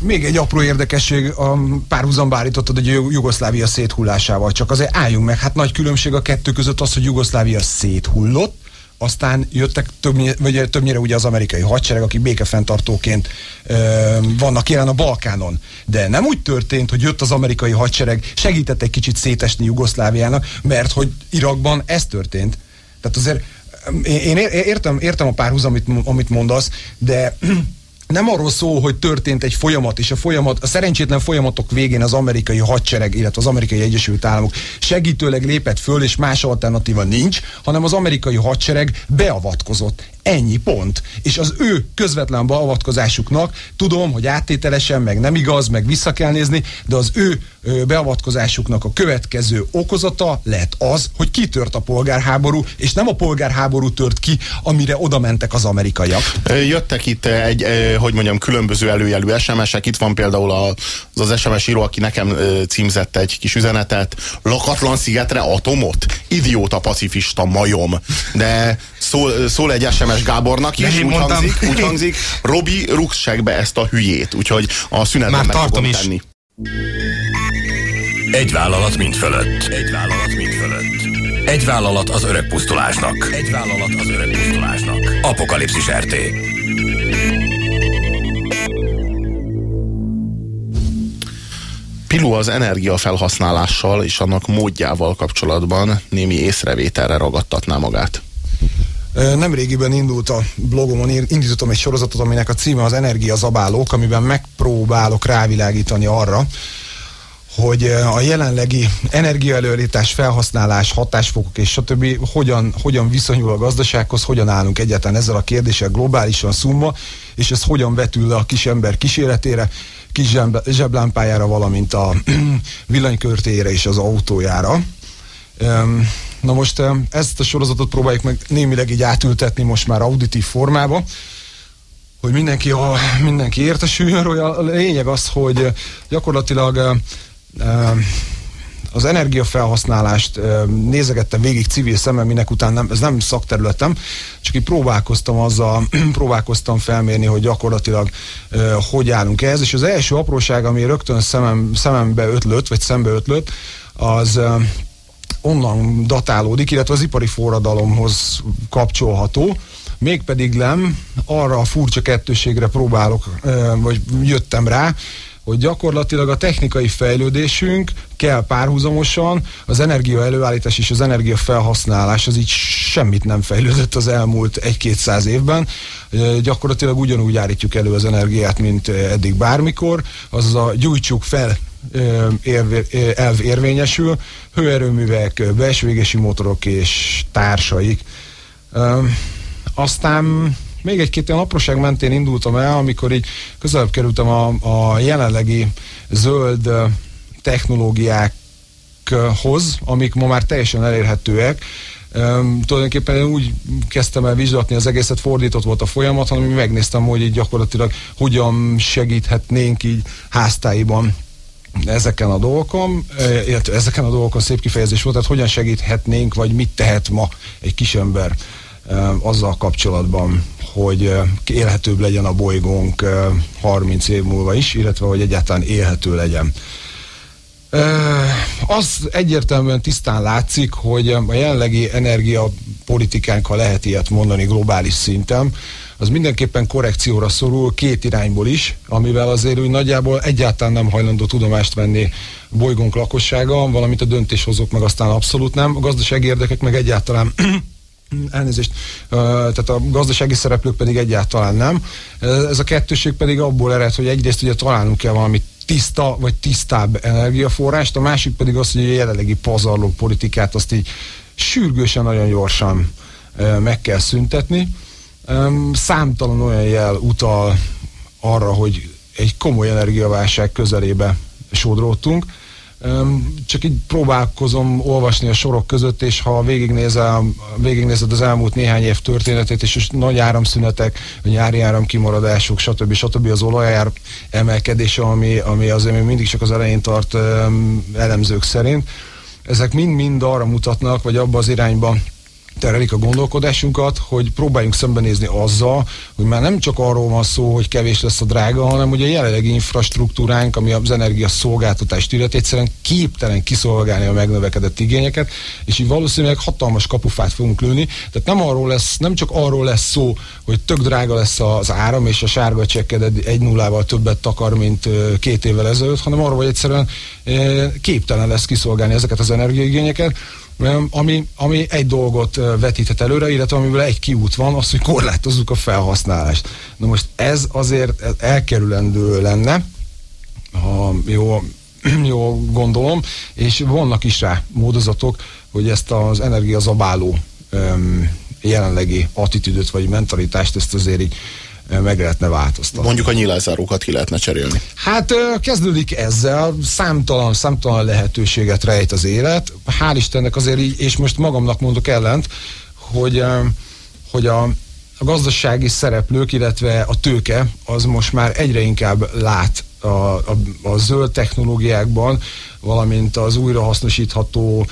Még egy apró érdekesség, a párhuzamba állítottad, hogy Jug- Jugoszlávia széthullásával. Csak azért álljunk meg, hát nagy különbség a kettő között az, hogy Jugoszlávia széthullott, aztán jöttek többnyire, vagy többnyire ugye az amerikai hadsereg, akik békefenntartóként ö, vannak jelen a Balkánon. De nem úgy történt, hogy jött az amerikai hadsereg, segített egy kicsit szétesni Jugoszláviának, mert hogy Irakban ez történt. Tehát azért én én ér- értem, értem a párhuz, amit, amit mondasz, de nem arról szól, hogy történt egy folyamat, és a folyamat, a szerencsétlen folyamatok végén az amerikai hadsereg, illetve az amerikai Egyesült Államok segítőleg lépett föl, és más alternatíva nincs, hanem az amerikai hadsereg beavatkozott. Ennyi pont. És az ő közvetlen beavatkozásuknak, tudom, hogy áttételesen, meg nem igaz, meg vissza kell nézni, de az ő beavatkozásuknak a következő okozata lett az, hogy kitört a polgárháború, és nem a polgárháború tört ki, amire oda mentek az amerikaiak. Jöttek itt egy, hogy mondjam, különböző előjelű SMS-ek. Itt van például az az SMS író, aki nekem címzett egy kis üzenetet. Lakatlan szigetre atomot? Idióta pacifista majom. De szól, szól egy SMS Gábornak De is, úgy mondtam. hangzik, úgy hangzik, Robi, rúgsz segbe ezt a hülyét. Úgyhogy a szünetben Már meg tartom is. tenni. Egy vállalat mind fölött. Egy vállalat mind fölött. Egy vállalat az öreg pusztulásnak. Egy vállalat az öreg pusztulásnak. Apokalipszis RT. Pilu az energiafelhasználással és annak módjával kapcsolatban némi észrevételre ragadtatná magát. Nemrégiben indult a blogomon, indítottam egy sorozatot, aminek a címe az Energiazabálók, amiben megpróbálok rávilágítani arra, hogy a jelenlegi energiaelőállítás, felhasználás, hatásfokok és stb. Hogyan, hogyan viszonyul a gazdasághoz, hogyan állunk egyáltalán ezzel a kérdéssel globálisan szumma, és ez hogyan vetül le a kis ember kísérletére, kis zseb- zseblámpájára, valamint a villanykörtéjére és az autójára. Öm, Na most ezt a sorozatot próbáljuk meg némileg így átültetni most már auditív formába, hogy mindenki, a, mindenki értesüljön róla. A lényeg az, hogy gyakorlatilag az energiafelhasználást nézegettem végig civil szemmel, minek után nem, ez nem szakterületem, csak így próbálkoztam azzal, próbálkoztam felmérni, hogy gyakorlatilag hogy állunk ehhez, és az első apróság, ami rögtön szemem, szemembe ötlött, vagy szembe ötlött, az onnan datálódik, illetve az ipari forradalomhoz kapcsolható, mégpedig nem arra a furcsa kettőségre próbálok, vagy jöttem rá, hogy gyakorlatilag a technikai fejlődésünk kell párhuzamosan, az energia előállítás és az energia felhasználás az így semmit nem fejlődött az elmúlt egy-kétszáz évben. Ö, Gyakorlatilag ugyanúgy állítjuk elő az energiát, mint eddig bármikor, azaz a gyújtsuk fel elv érvényesül, hőerőművek, ö, belső égési motorok és társaik. Aztán még egy-két olyan apróság mentén indultam el, amikor így közelebb kerültem a, a jelenlegi zöld technológiákhoz, amik ma már teljesen elérhetőek. Um, tulajdonképpen én úgy kezdtem el vizsgatni az egészet, fordított volt a folyamat, hanem megnéztem, hogy így gyakorlatilag hogyan segíthetnénk így háztáiban ezeken a dolgokon, illetve ezeken a dolgokon szép kifejezés volt, tehát hogyan segíthetnénk, vagy mit tehet ma egy kisember eh, azzal kapcsolatban, hogy élhetőbb legyen a bolygónk 30 év múlva is, illetve hogy egyáltalán élhető legyen. Az egyértelműen tisztán látszik, hogy a jelenlegi energiapolitikánk, ha lehet ilyet mondani globális szinten, az mindenképpen korrekcióra szorul két irányból is, amivel azért úgy nagyjából egyáltalán nem hajlandó tudomást venni bolygónk lakossága, valamint a döntéshozók meg aztán abszolút nem, a gazdasági érdekek meg egyáltalán elnézést, tehát a gazdasági szereplők pedig egyáltalán nem. Ez a kettőség pedig abból ered, hogy egyrészt ugye találnunk kell valami tiszta vagy tisztább energiaforrást, a másik pedig az, hogy a jelenlegi pazarló politikát azt így sürgősen, nagyon gyorsan meg kell szüntetni. Számtalan olyan jel utal arra, hogy egy komoly energiaválság közelébe sodródtunk. Csak így próbálkozom olvasni a sorok között, és ha végignézem, végignézed az elmúlt néhány év történetét, és, és nagy áramszünetek, a nyári áram kimaradások, stb. stb. az olajár emelkedése, ami, ami azért még mindig csak az elején tart elemzők szerint, ezek mind-mind arra mutatnak, vagy abba az irányba terelik a gondolkodásunkat, hogy próbáljunk szembenézni azzal, hogy már nem csak arról van szó, hogy kevés lesz a drága, hanem hogy a jelenlegi infrastruktúránk, ami az energia szolgáltatást illeti, egyszerűen képtelen kiszolgálni a megnövekedett igényeket, és így valószínűleg hatalmas kapufát fogunk lőni. Tehát nem arról lesz, nem csak arról lesz szó, hogy tök drága lesz az áram, és a sárga csekked egy nullával többet takar, mint két évvel ezelőtt, hanem arról, hogy egyszerűen képtelen lesz kiszolgálni ezeket az energiaigényeket, ami, ami egy dolgot vetíthet előre, illetve amiből egy kiút van, az, hogy korlátozzuk a felhasználást. Na most ez azért elkerülendő lenne, ha jó, jó gondolom, és vannak is rá módozatok, hogy ezt az energiazabáló jelenlegi attitűdöt vagy mentalitást, ezt azért így meg lehetne változtatni. Mondjuk a nyilászárókat ki lehetne cserélni. Hát kezdődik ezzel, számtalan, számtalan lehetőséget rejt az élet. Hál' Istennek azért így, és most magamnak mondok ellent, hogy, hogy a, a gazdasági szereplők, illetve a tőke, az most már egyre inkább lát a, a, a zöld technológiákban, valamint az újrahasznosítható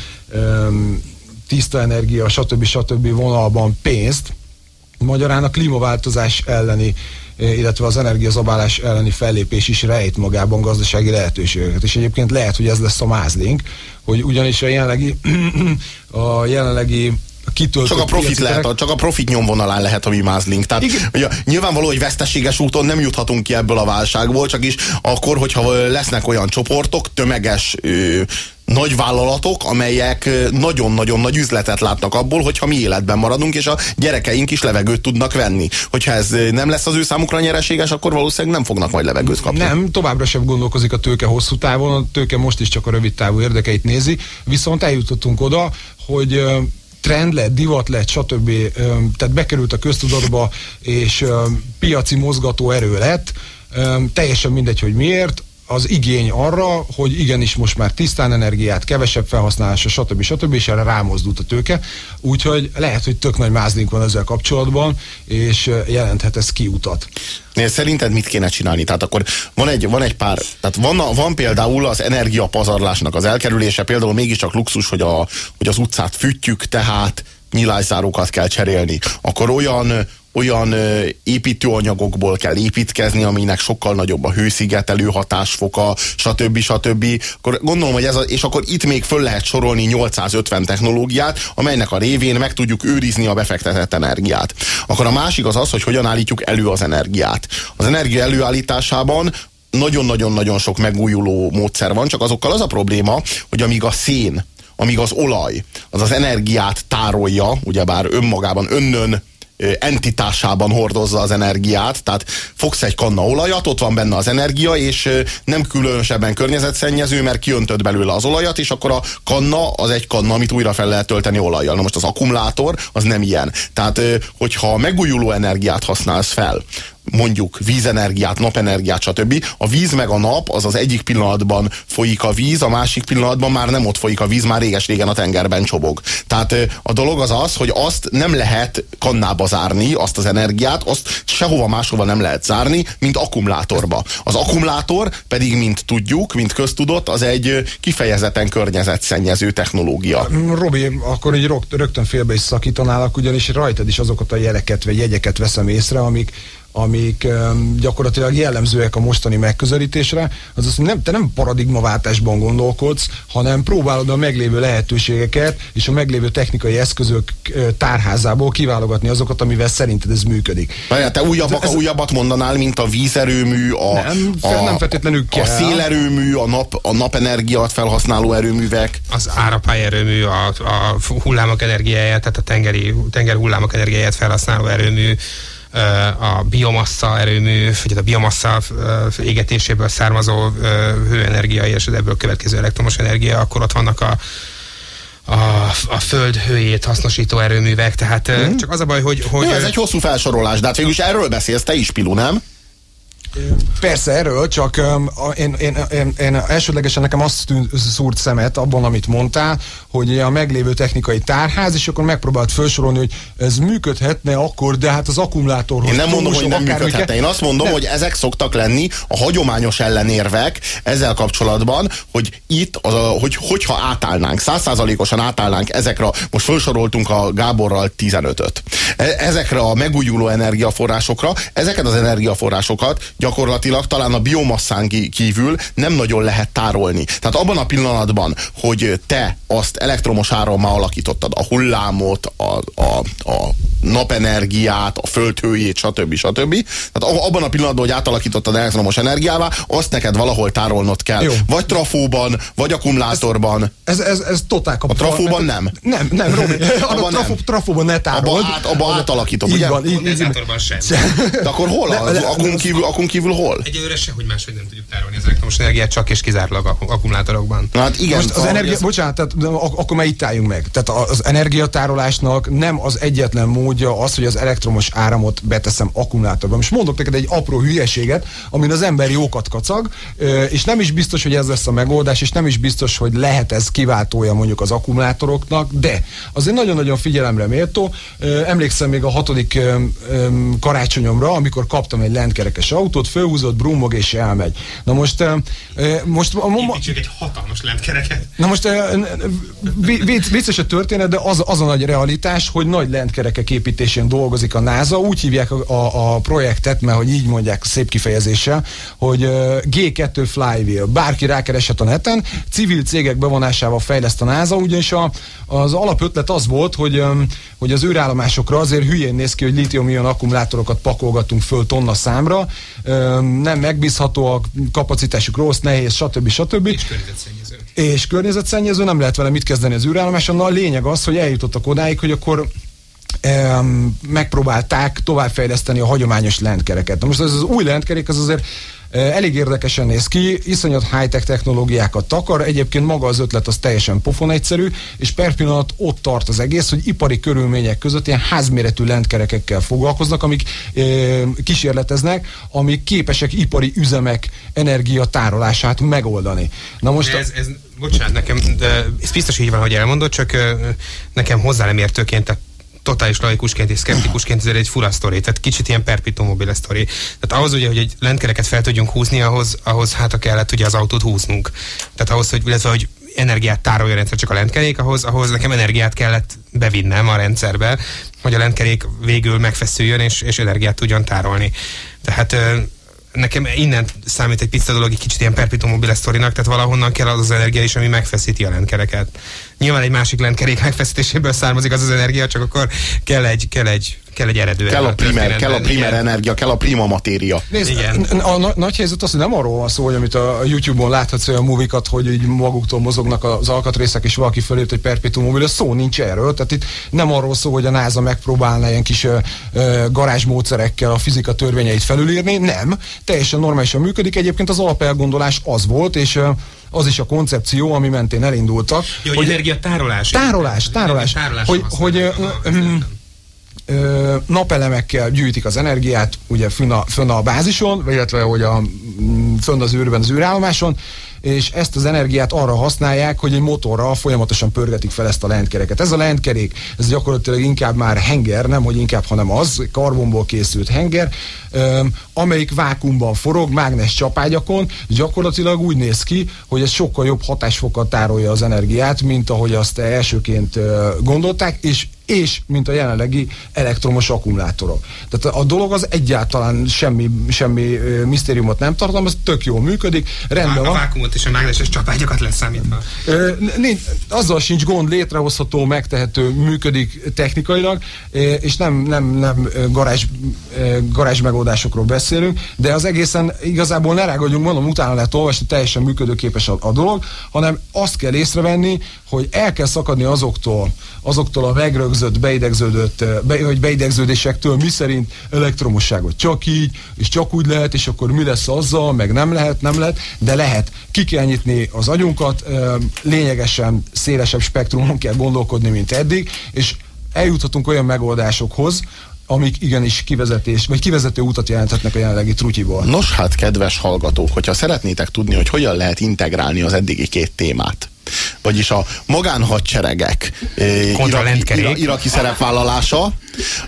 tiszta energia, stb. stb. vonalban pénzt, Magyarán a klímaváltozás elleni illetve az energiazabálás elleni fellépés is rejt magában gazdasági lehetőségeket. És egyébként lehet, hogy ez lesz a mázlink, hogy ugyanis a jelenlegi, a jelenlegi kitöltött csak a profit lehet, csak a profit nyomvonalán lehet a mi mázlink. Tehát ugye, nyilvánvaló, hogy veszteséges úton nem juthatunk ki ebből a válságból, csak is akkor, hogyha lesznek olyan csoportok, tömeges ö, nagy vállalatok, amelyek nagyon-nagyon nagy üzletet látnak abból, hogyha mi életben maradunk, és a gyerekeink is levegőt tudnak venni. Hogyha ez nem lesz az ő számukra nyereséges, akkor valószínűleg nem fognak majd levegőt kapni. Nem, továbbra sem gondolkozik a tőke hosszú távon, a tőke most is csak a rövid távú érdekeit nézi, viszont eljutottunk oda, hogy trend lett, divat lett, stb. Tehát bekerült a köztudatba, és piaci mozgató erő lett, teljesen mindegy, hogy miért, az igény arra, hogy igenis most már tisztán energiát, kevesebb felhasználása, stb. stb. és erre rámozdult a tőke. Úgyhogy lehet, hogy tök nagy mázlink van ezzel kapcsolatban, és jelenthet ez kiutat. Szerinted mit kéne csinálni? Tehát akkor van egy, van egy pár, tehát van, van például az energiapazarlásnak az elkerülése, például mégiscsak luxus, hogy, a, hogy az utcát fütyjük, tehát nyilászárókat kell cserélni. Akkor olyan olyan építőanyagokból kell építkezni, aminek sokkal nagyobb a hőszigetelő hatásfoka, stb. stb. Akkor gondolom, hogy ez a, és akkor itt még föl lehet sorolni 850 technológiát, amelynek a révén meg tudjuk őrizni a befektetett energiát. Akkor a másik az az, hogy hogyan állítjuk elő az energiát. Az energia előállításában nagyon-nagyon-nagyon sok megújuló módszer van, csak azokkal az a probléma, hogy amíg a szén, amíg az olaj, az az energiát tárolja, ugyebár önmagában, önnön entitásában hordozza az energiát, tehát fogsz egy kanna olajat, ott van benne az energia, és nem különösebben környezetszennyező, mert kiöntöd belőle az olajat, és akkor a kanna az egy kanna, amit újra fel lehet tölteni olajjal. Na most az akkumulátor az nem ilyen. Tehát, hogyha megújuló energiát használsz fel, mondjuk vízenergiát, napenergiát, stb. A víz meg a nap, az az egyik pillanatban folyik a víz, a másik pillanatban már nem ott folyik a víz, már réges-régen a tengerben csobog. Tehát a dolog az az, hogy azt nem lehet kannába zárni, azt az energiát, azt sehova máshova nem lehet zárni, mint akkumulátorba. Az akkumulátor pedig, mint tudjuk, mint köztudott, az egy kifejezetten környezetszennyező technológia. Robi, akkor így rögtön félbe is szakítanálak, ugyanis rajtad is azokat a jeleket vagy jegyeket veszem észre, amik amik um, gyakorlatilag jellemzőek a mostani megközelítésre, az azt, nem, te nem paradigmaváltásban gondolkodsz, hanem próbálod a meglévő lehetőségeket és a meglévő technikai eszközök tárházából kiválogatni azokat, amivel szerinted ez működik. Várjál, te újabbak, ez, újabbat mondanál, mint a vízerőmű, a, nem, a, nem feltétlenül kell. a szélerőmű, a, nap, a napenergiát felhasználó erőművek. Az árapályerőmű, a, a hullámok energiáját, tehát a tengeri, tenger hullámok energiáját felhasználó erőmű, a biomassa erőmű, vagy hát a biomassa égetéséből származó hőenergia és ebből következő elektromos energia, akkor ott vannak a a, a föld hőjét hasznosító erőművek, tehát mm. csak az a baj, hogy... hogy Jó, ez egy hosszú felsorolás, de hát végülis erről beszélsz te is, Pilu, nem? Persze erről, csak én, én, én, én elsődlegesen nekem azt tűnt, szúrt szemet abban, amit mondtál, hogy a meglévő technikai tárház, és akkor megpróbált felsorolni, hogy ez működhetne akkor, de hát az akkumulátorhoz... Én nem mondom, hogy nem működhetne. Én azt mondom, nem. hogy ezek szoktak lenni a hagyományos ellenérvek ezzel kapcsolatban, hogy itt, az a, hogy hogyha átállnánk, százszázalékosan átállnánk ezekre, most felsoroltunk a Gáborral 15-öt, e, ezekre a megújuló energiaforrásokra, ezeket az energiaforrásokat gyakorlatilag talán a biomasszán kívül nem nagyon lehet tárolni. Tehát abban a pillanatban, hogy te azt elektromos árammal alakítottad, a hullámot, a, a, a napenergiát, a földhőjét, stb. stb. Tehát abban a pillanatban, hogy átalakítottad elektromos energiává, azt neked valahol tárolnod kell. Jó. Vagy trafóban, vagy akkumulátorban. Ez, ez, ez, ez totál A trafóban nem? Nem, nem, Robi. a trafó, trafóban ne tárold. Abba, át, abba átalakítom, ugye? Van, így, így, sem. De akkor hol? Akun, kívül, akun kívül hol? Egyelőre sehogy máshogy nem tudjuk tárolni az elektromos energiát, csak és kizárólag akkumulátorokban. Na, hát igen. Most az energia, ez... bocsánat, tehát, akkor már itt álljunk meg. Tehát az energiatárolásnak nem az egyetlen módja az, hogy az elektromos áramot beteszem akkumulátorba. Most mondok neked egy apró hülyeséget, amin az ember jókat kacag, és nem is biztos, hogy ez lesz a megoldás, és nem is biztos, hogy lehet ez kiváltója mondjuk az akkumulátoroknak, de azért nagyon-nagyon figyelemre méltó. Emlékszem még a hatodik karácsonyomra, amikor kaptam egy lentkerekes autót, fölhúzott, brumog és elmegy. Na most... most Építsük egy hatalmas lentkereket. Na most vicces a történet, de az, az a nagy realitás, hogy nagy lentkerekek építésén dolgozik a NASA, úgy hívják a, a, a projektet, mert hogy így mondják szép kifejezéssel, hogy uh, G2 Flywheel. Bárki rákeresett a neten, civil cégek bevonásával fejleszt a NASA, ugyanis a, az alapötlet az volt, hogy, hogy az űrállomásokra azért hülyén néz ki, hogy litium-ion akkumulátorokat pakolgatunk föl tonna számra, nem megbízható, a kapacitásuk rossz, nehéz, stb. stb. És környezetszennyező. És környezetszennyező, nem lehet vele mit kezdeni az űrállomáson. Na a lényeg az, hogy eljutottak odáig, hogy akkor megpróbálták továbbfejleszteni a hagyományos lentkereket. Na most ez az új lentkerék az azért elég érdekesen néz ki, iszonyat high-tech technológiákat takar, egyébként maga az ötlet az teljesen pofon egyszerű, és per pillanat ott tart az egész, hogy ipari körülmények között ilyen házméretű lentkerekekkel foglalkoznak, amik e, kísérleteznek, amik képesek ipari üzemek energiatárolását megoldani. Na most ez, ez bocsánat, nekem, de ez biztos így van, hogy elmondod, csak nekem hozzá nem értőként, totális laikusként és szkeptikusként ez egy fura sztori, tehát kicsit ilyen perpetuum mobile sztori. Tehát ahhoz ugye, hogy egy lentkereket fel tudjunk húzni, ahhoz, ahhoz hát a kellett ugye az autót húznunk. Tehát ahhoz, hogy, illetve, hogy energiát tárolja a rendszer, csak a lentkerék, ahhoz, ahhoz nekem energiát kellett bevinnem a rendszerbe, hogy a lentkerék végül megfeszüljön és, és energiát tudjon tárolni. Tehát nekem innen számít egy picit dolog, egy kicsit ilyen perpetuum mobile sztorinak, tehát valahonnan kell az az energia is, ami megfeszíti a lentkereket. Nyilván egy másik lentkerék megfeszítéséből származik az az energia, csak akkor kell egy, kell egy kell egy eredő. Kell a primer, kell a primer energia, kell a prima matéria. Nézd, Igen. A, nagy helyzet az, hogy nem arról van szó, hogy amit a YouTube-on láthatsz olyan movikat, hogy így maguktól mozognak az alkatrészek, és valaki fölért egy perpetuum mobile, szó nincs erről. Tehát itt nem arról szó, hogy a NASA megpróbálna ilyen kis uh, garázsmódszerekkel a fizika törvényeit felülírni, nem. Teljesen normálisan működik. Egyébként az alapelgondolás az volt, és uh, az is a koncepció, ami mentén elindultak. Jó, hogy, hogy energiatárolás. Tárolás, tárolás. tárolás hogy, hogy, hogy ö, napelemekkel gyűjtik az energiát, ugye fönn a, fönn a bázison, illetve hogy a, mm, fönn az űrben, az űrállomáson, és ezt az energiát arra használják, hogy egy motorral folyamatosan pörgetik fel ezt a lentkereket. Ez a lentkerék, ez gyakorlatilag inkább már henger, nem hogy inkább, hanem az, karbonból készült henger, amelyik vákumban forog, mágnes csapágyakon, gyakorlatilag úgy néz ki, hogy ez sokkal jobb hatásfokat tárolja az energiát, mint ahogy azt elsőként gondolták, és és mint a jelenlegi elektromos akkumulátorok. Tehát a dolog az egyáltalán semmi, semmi misztériumot nem tartalmaz, tök jól működik, rendben a, van. A vákumot és a mágneses csapágyakat leszámítva. Nincs, azzal sincs gond, létrehozható, megtehető, működik technikailag, és nem, nem, nem garázs, garázs megoldásokról beszélünk, de az egészen igazából ne rágadjunk, mondom, utána lehet olvasni, teljesen működőképes a, a dolog, hanem azt kell észrevenni, hogy el kell szakadni azoktól, azoktól a megrögzött, beidegződött, be, vagy beidegződésektől, mi szerint elektromosságot csak így, és csak úgy lehet, és akkor mi lesz azzal, meg nem lehet, nem lehet, de lehet. Ki kell nyitni az agyunkat, lényegesen szélesebb spektrumon kell gondolkodni, mint eddig, és eljuthatunk olyan megoldásokhoz, amik igenis kivezetés, vagy kivezető utat jelenthetnek a jelenlegi trutyiból. Nos hát, kedves hallgatók, hogyha szeretnétek tudni, hogy hogyan lehet integrálni az eddigi két témát, vagyis a magánhadseregek iraki, iraki, iraki szerepvállalása,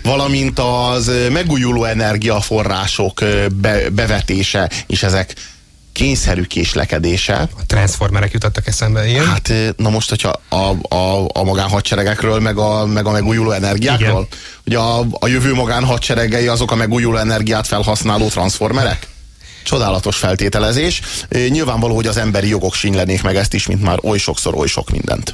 valamint az megújuló energiaforrások be, bevetése, és ezek kényszerű késlekedése. A transformerek jutottak eszembe, igen. Hát, na most, hogyha a, a, a magánhadseregekről, meg a, meg a megújuló energiákról, igen. hogy a, a jövő magánhadseregei azok a megújuló energiát felhasználó transformerek? Csodálatos feltételezés. Nyilvánvaló, hogy az emberi jogok sínylenék meg ezt is, mint már oly sokszor, oly sok mindent.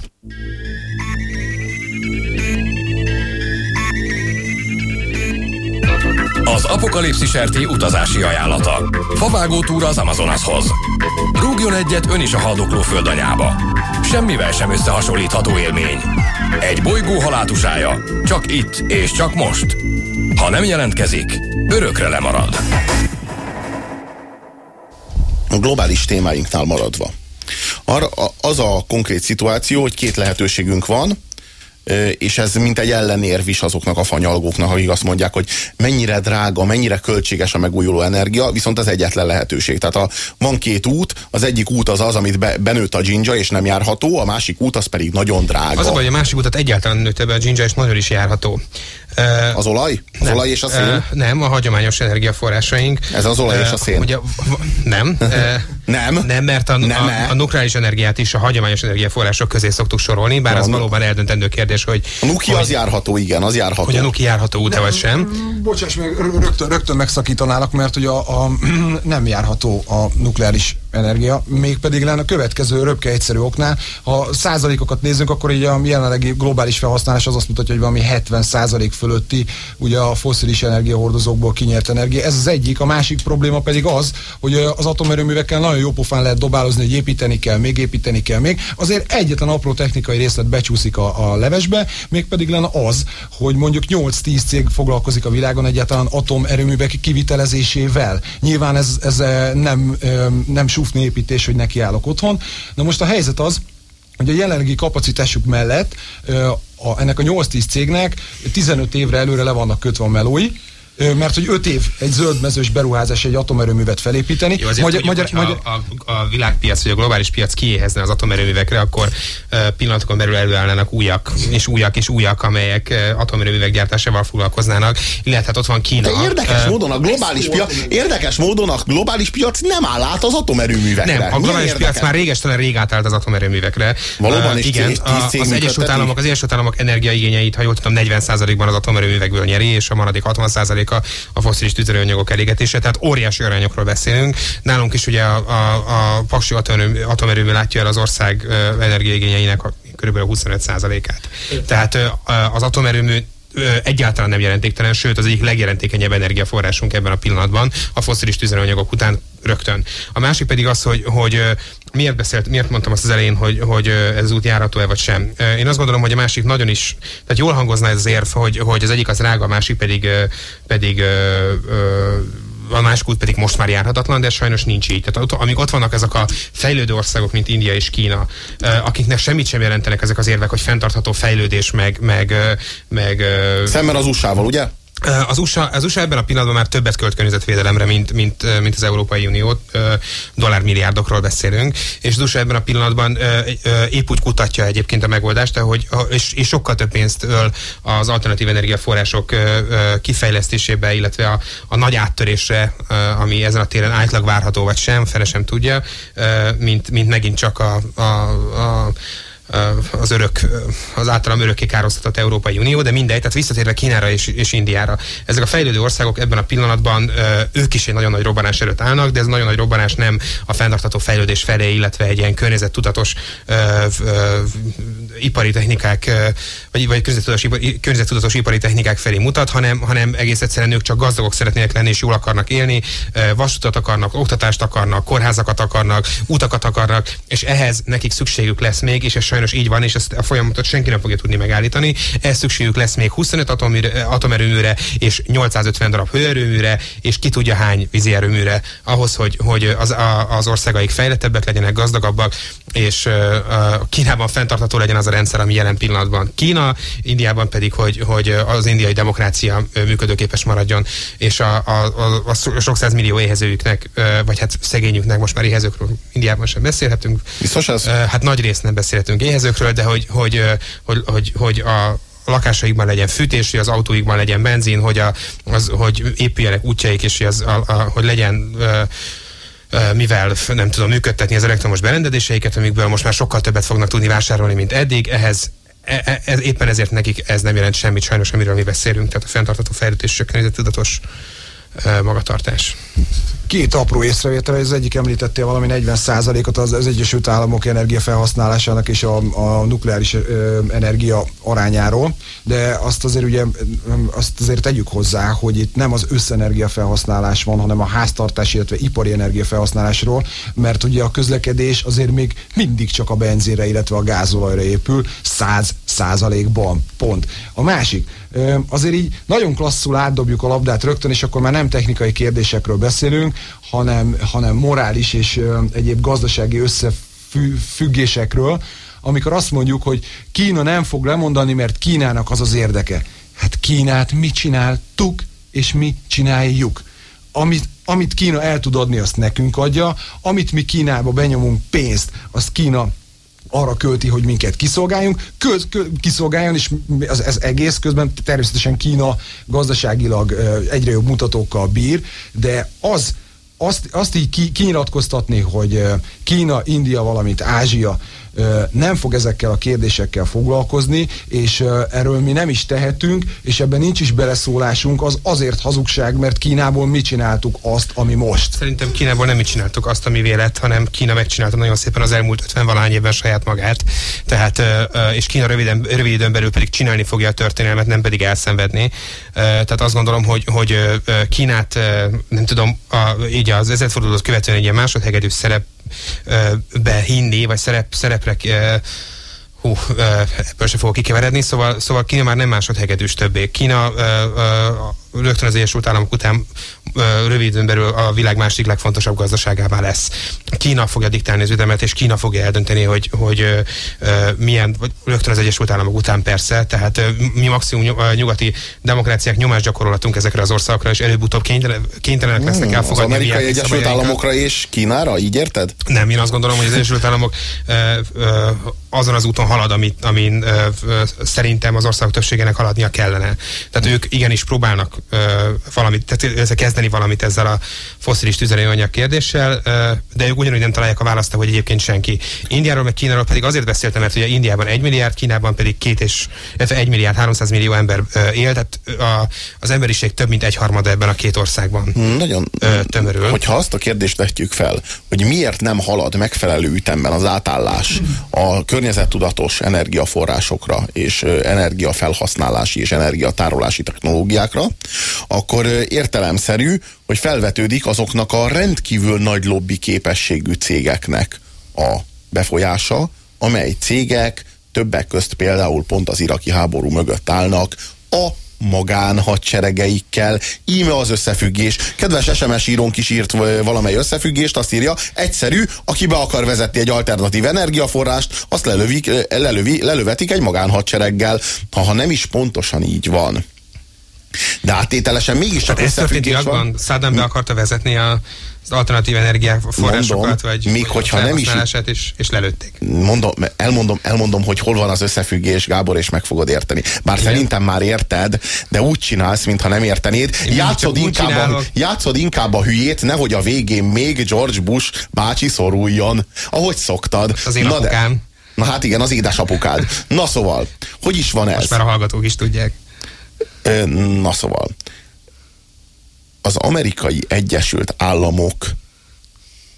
Az apokalipszis RT utazási ajánlata. Favágó túra az Amazonashoz. Rúgjon egyet ön is a haldokló földanyába. Semmivel sem összehasonlítható élmény. Egy bolygó halátusája. Csak itt és csak most. Ha nem jelentkezik, örökre lemarad. A globális témáinknál maradva. Arra, az a konkrét szituáció, hogy két lehetőségünk van, és ez mint egy ellenérv is azoknak a fanyalgóknak, akik azt mondják, hogy mennyire drága, mennyire költséges a megújuló energia, viszont az egyetlen lehetőség. Tehát a, van két út, az egyik út az az, amit be, benőtt a dzsindzsa, és nem járható, a másik út az pedig nagyon drága. Az a baj, hogy a másik utat egyáltalán nőtte be a dzsindzsa, és nagyon is járható. Az olaj? Az nem, olaj és a szén? Nem, a hagyományos energiaforrásaink. Ez az olaj és a szén? Ugye, nem. nem? Nem, mert a, nem a, a nukleáris energiát is a hagyományos energiaforrások közé szoktuk sorolni, bár az valóban eldöntendő kérdés, hogy... A nuki hogy, az járható, igen, az járható. Hogy a nuki járható út vagy sem. Bocsáss meg, rögtön, rögtön megszakítanálak, mert ugye a, a, nem járható a nukleáris energia, mégpedig lenne a következő röpke egyszerű oknál. Ha százalékokat nézzünk, akkor így a jelenlegi globális felhasználás az azt mutatja, hogy valami 70 százalék fölötti ugye a foszilis energiahordozókból kinyert energia. Ez az egyik. A másik probléma pedig az, hogy az atomerőművekkel nagyon jó pofán lehet dobálozni, hogy építeni kell, még építeni kell még. Azért egyetlen apró technikai részlet becsúszik a, a levesbe, mégpedig lenne az, hogy mondjuk 8-10 cég foglalkozik a világon egyáltalán atomerőművek kivitelezésével. Nyilván ez, ez nem, nem sufni építés, hogy nekiállok otthon. Na most a helyzet az, hogy a jelenlegi kapacitásuk mellett a, ennek a 8-10 cégnek 15 évre előre le vannak kötve a melói, mert hogy öt év egy zöldmezős beruházás egy atomerőművet felépíteni. Jó, magyar, tudjuk, magyar, magyar... A, a, a világpiac vagy a globális piac kiéhezne az atomerőművekre, akkor pillanatokon belül előállnának újak, és újak, és újak, amelyek atomerőművek gyártásával foglalkoznának, illetve hát ott van Kína. De érdekes uh, módon a globális piac, érdekes módon a globális piac nem áll át az atomerőművekre. Nem, a globális piac már régestelen rég átállt az atomerőművekre. Valóban uh, is igen, tíz, tíz a, az Egyesült Államok, az Egyesült Államok energiaigényeit, ha jól tudom, 40%-ban az atomerőművekből nyeri, és a maradék 60% a, a foszilis tüzelőanyagok elégetése, tehát óriási arányokról beszélünk. Nálunk is ugye a, a, a Paksi atomerőmű látja el az ország energiaigényeinek kb. 25%-át. Tehát az atomerőmű egyáltalán nem jelentéktelen, sőt az egyik legjelentékenyebb energiaforrásunk ebben a pillanatban, a foszilis tüzelőanyagok után rögtön. A másik pedig az, hogy, hogy miért beszélt, miért mondtam azt az elején, hogy, hogy ez az út járható-e vagy sem. Én azt gondolom, hogy a másik nagyon is, tehát jól hangozna ez az érv, hogy, hogy az egyik az rága, a másik pedig, pedig a másik út pedig most már járhatatlan, de sajnos nincs így. Tehát ott, amíg ott vannak ezek a fejlődő országok, mint India és Kína, akiknek semmit sem jelentenek ezek az érvek, hogy fenntartható fejlődés, meg... meg, meg Szemben az USA-val, ugye? Az USA, az USA ebben a pillanatban már többet költ környezetvédelemre, mint, mint, mint az Európai Unió. Dollármilliárdokról beszélünk, és az USA ebben a pillanatban épp úgy kutatja egyébként a megoldást, de hogy, és, és sokkal több pénzt öl az alternatív energiaforrások kifejlesztésébe, illetve a, a nagy áttörésre, ami ezen a téren átlag várható vagy sem, fele sem tudja, mint, mint megint csak a, a, a az örök, az általam örökké károsztatott Európai Unió, de mindegy, tehát visszatérve Kínára és, és Indiára. Ezek a fejlődő országok ebben a pillanatban ők is egy nagyon nagy robbanás előtt állnak, de ez nagyon nagy robbanás nem a fenntartató fejlődés felé, illetve egy ilyen környezettudatos ö, ö, ipari technikák, vagy, vagy környezettudatos, ipari, környezettudatos ipari technikák felé mutat, hanem, hanem egész egyszerűen ők csak gazdagok szeretnének lenni, és jól akarnak élni, vasutat akarnak, oktatást akarnak, kórházakat akarnak, utakat akarnak, és ehhez nekik szükségük lesz még, és ez sajnos így van, és ezt a folyamatot senki nem fogja tudni megállítani. Ez szükségük lesz még 25 atomerőműre és 850 darab hőerőműre, és ki tudja hány vízi erőműre, ahhoz, hogy, hogy az, a, az országaik fejlettebbek legyenek, gazdagabbak, és uh, Kínában fenntartható legyen az a rendszer, ami jelen pillanatban Kína, Indiában pedig, hogy, hogy az indiai demokrácia működőképes maradjon, és a, a, a, a sok millió éhezőjüknek, vagy hát szegényüknek, most már éhezőkről Indiában sem beszélhetünk. Biztos ez? Hát nagy részt nem beszélhetünk éhezőkről, de hogy, hogy, hogy, hogy, hogy a lakásaikban legyen fűtés, hogy az autóikban legyen benzin, hogy, a, az, hogy épüljenek útjaik, és hogy, az, a, a, hogy legyen mivel nem tudom működtetni az elektromos berendezéseiket, amikből most már sokkal többet fognak tudni vásárolni, mint eddig, ehhez e, e, éppen ezért nekik ez nem jelent semmit, sajnos, amiről mi beszélünk, tehát a fenntartható fejlődés és tudatos magatartás. Két apró észrevétel, az egyik említettél valami 40%-ot az, az Egyesült Államok energiafelhasználásának és a, a nukleáris ö, energia arányáról, de azt azért ugye azt azért tegyük hozzá, hogy itt nem az összenergia felhasználás van, hanem a háztartás, illetve ipari energia felhasználásról, mert ugye a közlekedés azért még mindig csak a benzére, illetve a gázolajra épül 100 százalékban. Pont. A másik, azért így nagyon klasszul átdobjuk a labdát rögtön, és akkor már nem technikai kérdésekről beszélünk, hanem, hanem morális és egyéb gazdasági összefüggésekről, amikor azt mondjuk, hogy Kína nem fog lemondani, mert Kínának az az érdeke. Hát Kínát mi csináltuk, és mi csináljuk. Amit, amit Kína el tud adni, azt nekünk adja, amit mi Kínába benyomunk pénzt, azt Kína arra költi, hogy minket kiszolgáljunk, köz, kö, kiszolgáljon, és ez, ez egész közben természetesen Kína gazdaságilag egyre jobb mutatókkal bír, de az, azt, azt így ki, kinyilatkoztatni, hogy Kína, India, valamint Ázsia nem fog ezekkel a kérdésekkel foglalkozni, és erről mi nem is tehetünk, és ebben nincs is beleszólásunk, az azért hazugság, mert Kínából mi csináltuk azt, ami most. Szerintem Kínából nem mi csináltuk azt, ami vélet, hanem Kína megcsinálta nagyon szépen az elmúlt 50 valány évben saját magát. Tehát, és Kína röviden, rövid időn belül pedig csinálni fogja a történelmet, nem pedig elszenvedni. Tehát azt gondolom, hogy, hogy Kínát, nem tudom, a, így az ezredfordulót követően egy ilyen másodhegedű szerep behinni, vagy szerep, szerepre hú, ebből se fogok kikeveredni, szóval, szóval Kína már nem másodhegedűs többé. Kína rögtön az Egyesült Államok után rövid időn belül a világ másik legfontosabb gazdaságává lesz. Kína fogja diktálni az ütemet, és Kína fogja eldönteni, hogy, hogy milyen, vagy rögtön az Egyesült Államok után persze, tehát mi maximum nyugati demokráciák nyomást gyakorolhatunk ezekre az országokra, és előbb-utóbb kénytelenek hmm, lesznek elfogadni. Az Amerikai Egyesült Államokra és Kínára, így érted? Nem, én azt gondolom, hogy az Egyesült Államok azon az úton halad, amit, amin szerintem az országok többségének haladnia kellene. Tehát ők igenis próbálnak ö, valamit, tehát ezzel kezdeni valamit ezzel a foszilis tüzelőanyag kérdéssel, ö, de ők ugyanúgy nem találják a választ, hogy egyébként senki. Indiáról meg Kínáról pedig azért beszéltem, mert ugye Indiában egy milliárd, Kínában pedig két és egy milliárd 300 millió ember ö, él, tehát a, az emberiség több mint egy harmada ebben a két országban hmm, Nagyon ö, tömörül. Hogyha azt a kérdést vetjük fel, hogy miért nem halad megfelelő ütemben az átállás a környezettudatos energiaforrásokra és energiafelhasználási és energiatárolási technológiákra, akkor értelemszerű, hogy felvetődik azoknak a rendkívül nagy lobby képességű cégeknek a befolyása, amely cégek többek közt például pont az iraki háború mögött állnak, a magánhadseregeikkel. Íme az összefüggés. Kedves SMS írónk is írt valamely összefüggést, azt írja, egyszerű, aki be akar vezetni egy alternatív energiaforrást, azt lelövik, lelövi, lelövetik egy magánhadsereggel. Ha, ha nem is pontosan így van. De áttételesen mégiscsak ez történt Irakban? Saddam be akarta vezetni a az alternatív energiaforrásokat, vagy, még hogyha nem is, és, és lelőtték. Mondom, elmondom, elmondom, hogy hol van az összefüggés, Gábor, és meg fogod érteni. Bár Igen. szerintem már érted, de úgy csinálsz, mintha nem értenéd. játszod inkább, a, játszod inkább a hülyét, nehogy a végén még George Bush bácsi szoruljon, ahogy szoktad. Az én Na, de, na hát igen, az édesapukád. Na szóval, hogy is van ez? Most már a hallgatók is tudják. Na szóval, az amerikai Egyesült Államok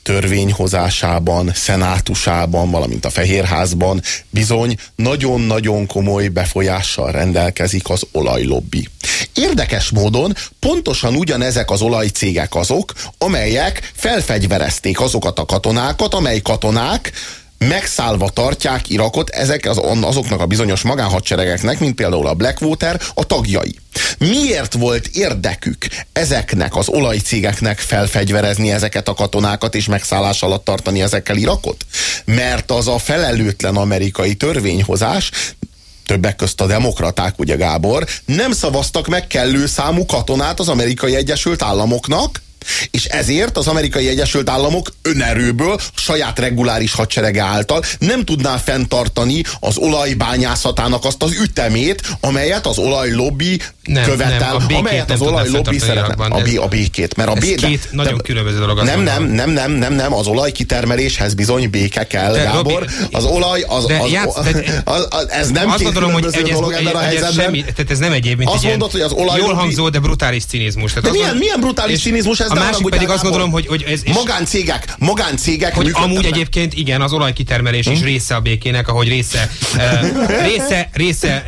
törvényhozásában, szenátusában, valamint a Fehérházban bizony nagyon-nagyon komoly befolyással rendelkezik az olajlobbi. Érdekes módon pontosan ugyanezek az olajcégek azok, amelyek felfegyverezték azokat a katonákat, amely katonák megszállva tartják Irakot ezek az, azoknak a bizonyos magánhadseregeknek, mint például a Blackwater, a tagjai. Miért volt érdekük ezeknek az olajcégeknek felfegyverezni ezeket a katonákat és megszállás alatt tartani ezekkel Irakot? Mert az a felelőtlen amerikai törvényhozás többek közt a demokraták, ugye Gábor, nem szavaztak meg kellő számú katonát az amerikai Egyesült Államoknak, és ezért az amerikai Egyesült Államok önerőből, saját reguláris hadserege által nem tudná fenntartani az olajbányászatának azt az ütemét, amelyet az olajlobby nem, követel, nem, amelyet az olajlobby szeretne. A, a békét. Mert a bé, két de, nagyon különböző dolog. Nem, nem, nem, nem, nem, nem, az olajkitermeléshez bizony béke kell, de, Gábor. Robi, az olaj, az, de az, játsz, de, az, az, ez nem azt két gondolom, hogy, hogy dolog ez, ebben a helyzetben. Semmi, tehát ez nem egyéb, mint azt mondod, hogy az olaj jól hangzó, de brutális cinizmus. Tehát de milyen, milyen brutális cinizmus ez? A másik pedig azt gondolom, hogy, hogy ez... Magáncégek, magáncégek Hogy amúgy egyébként igen, az olajkitermelés is hm? része a békének, ahogy része, része, része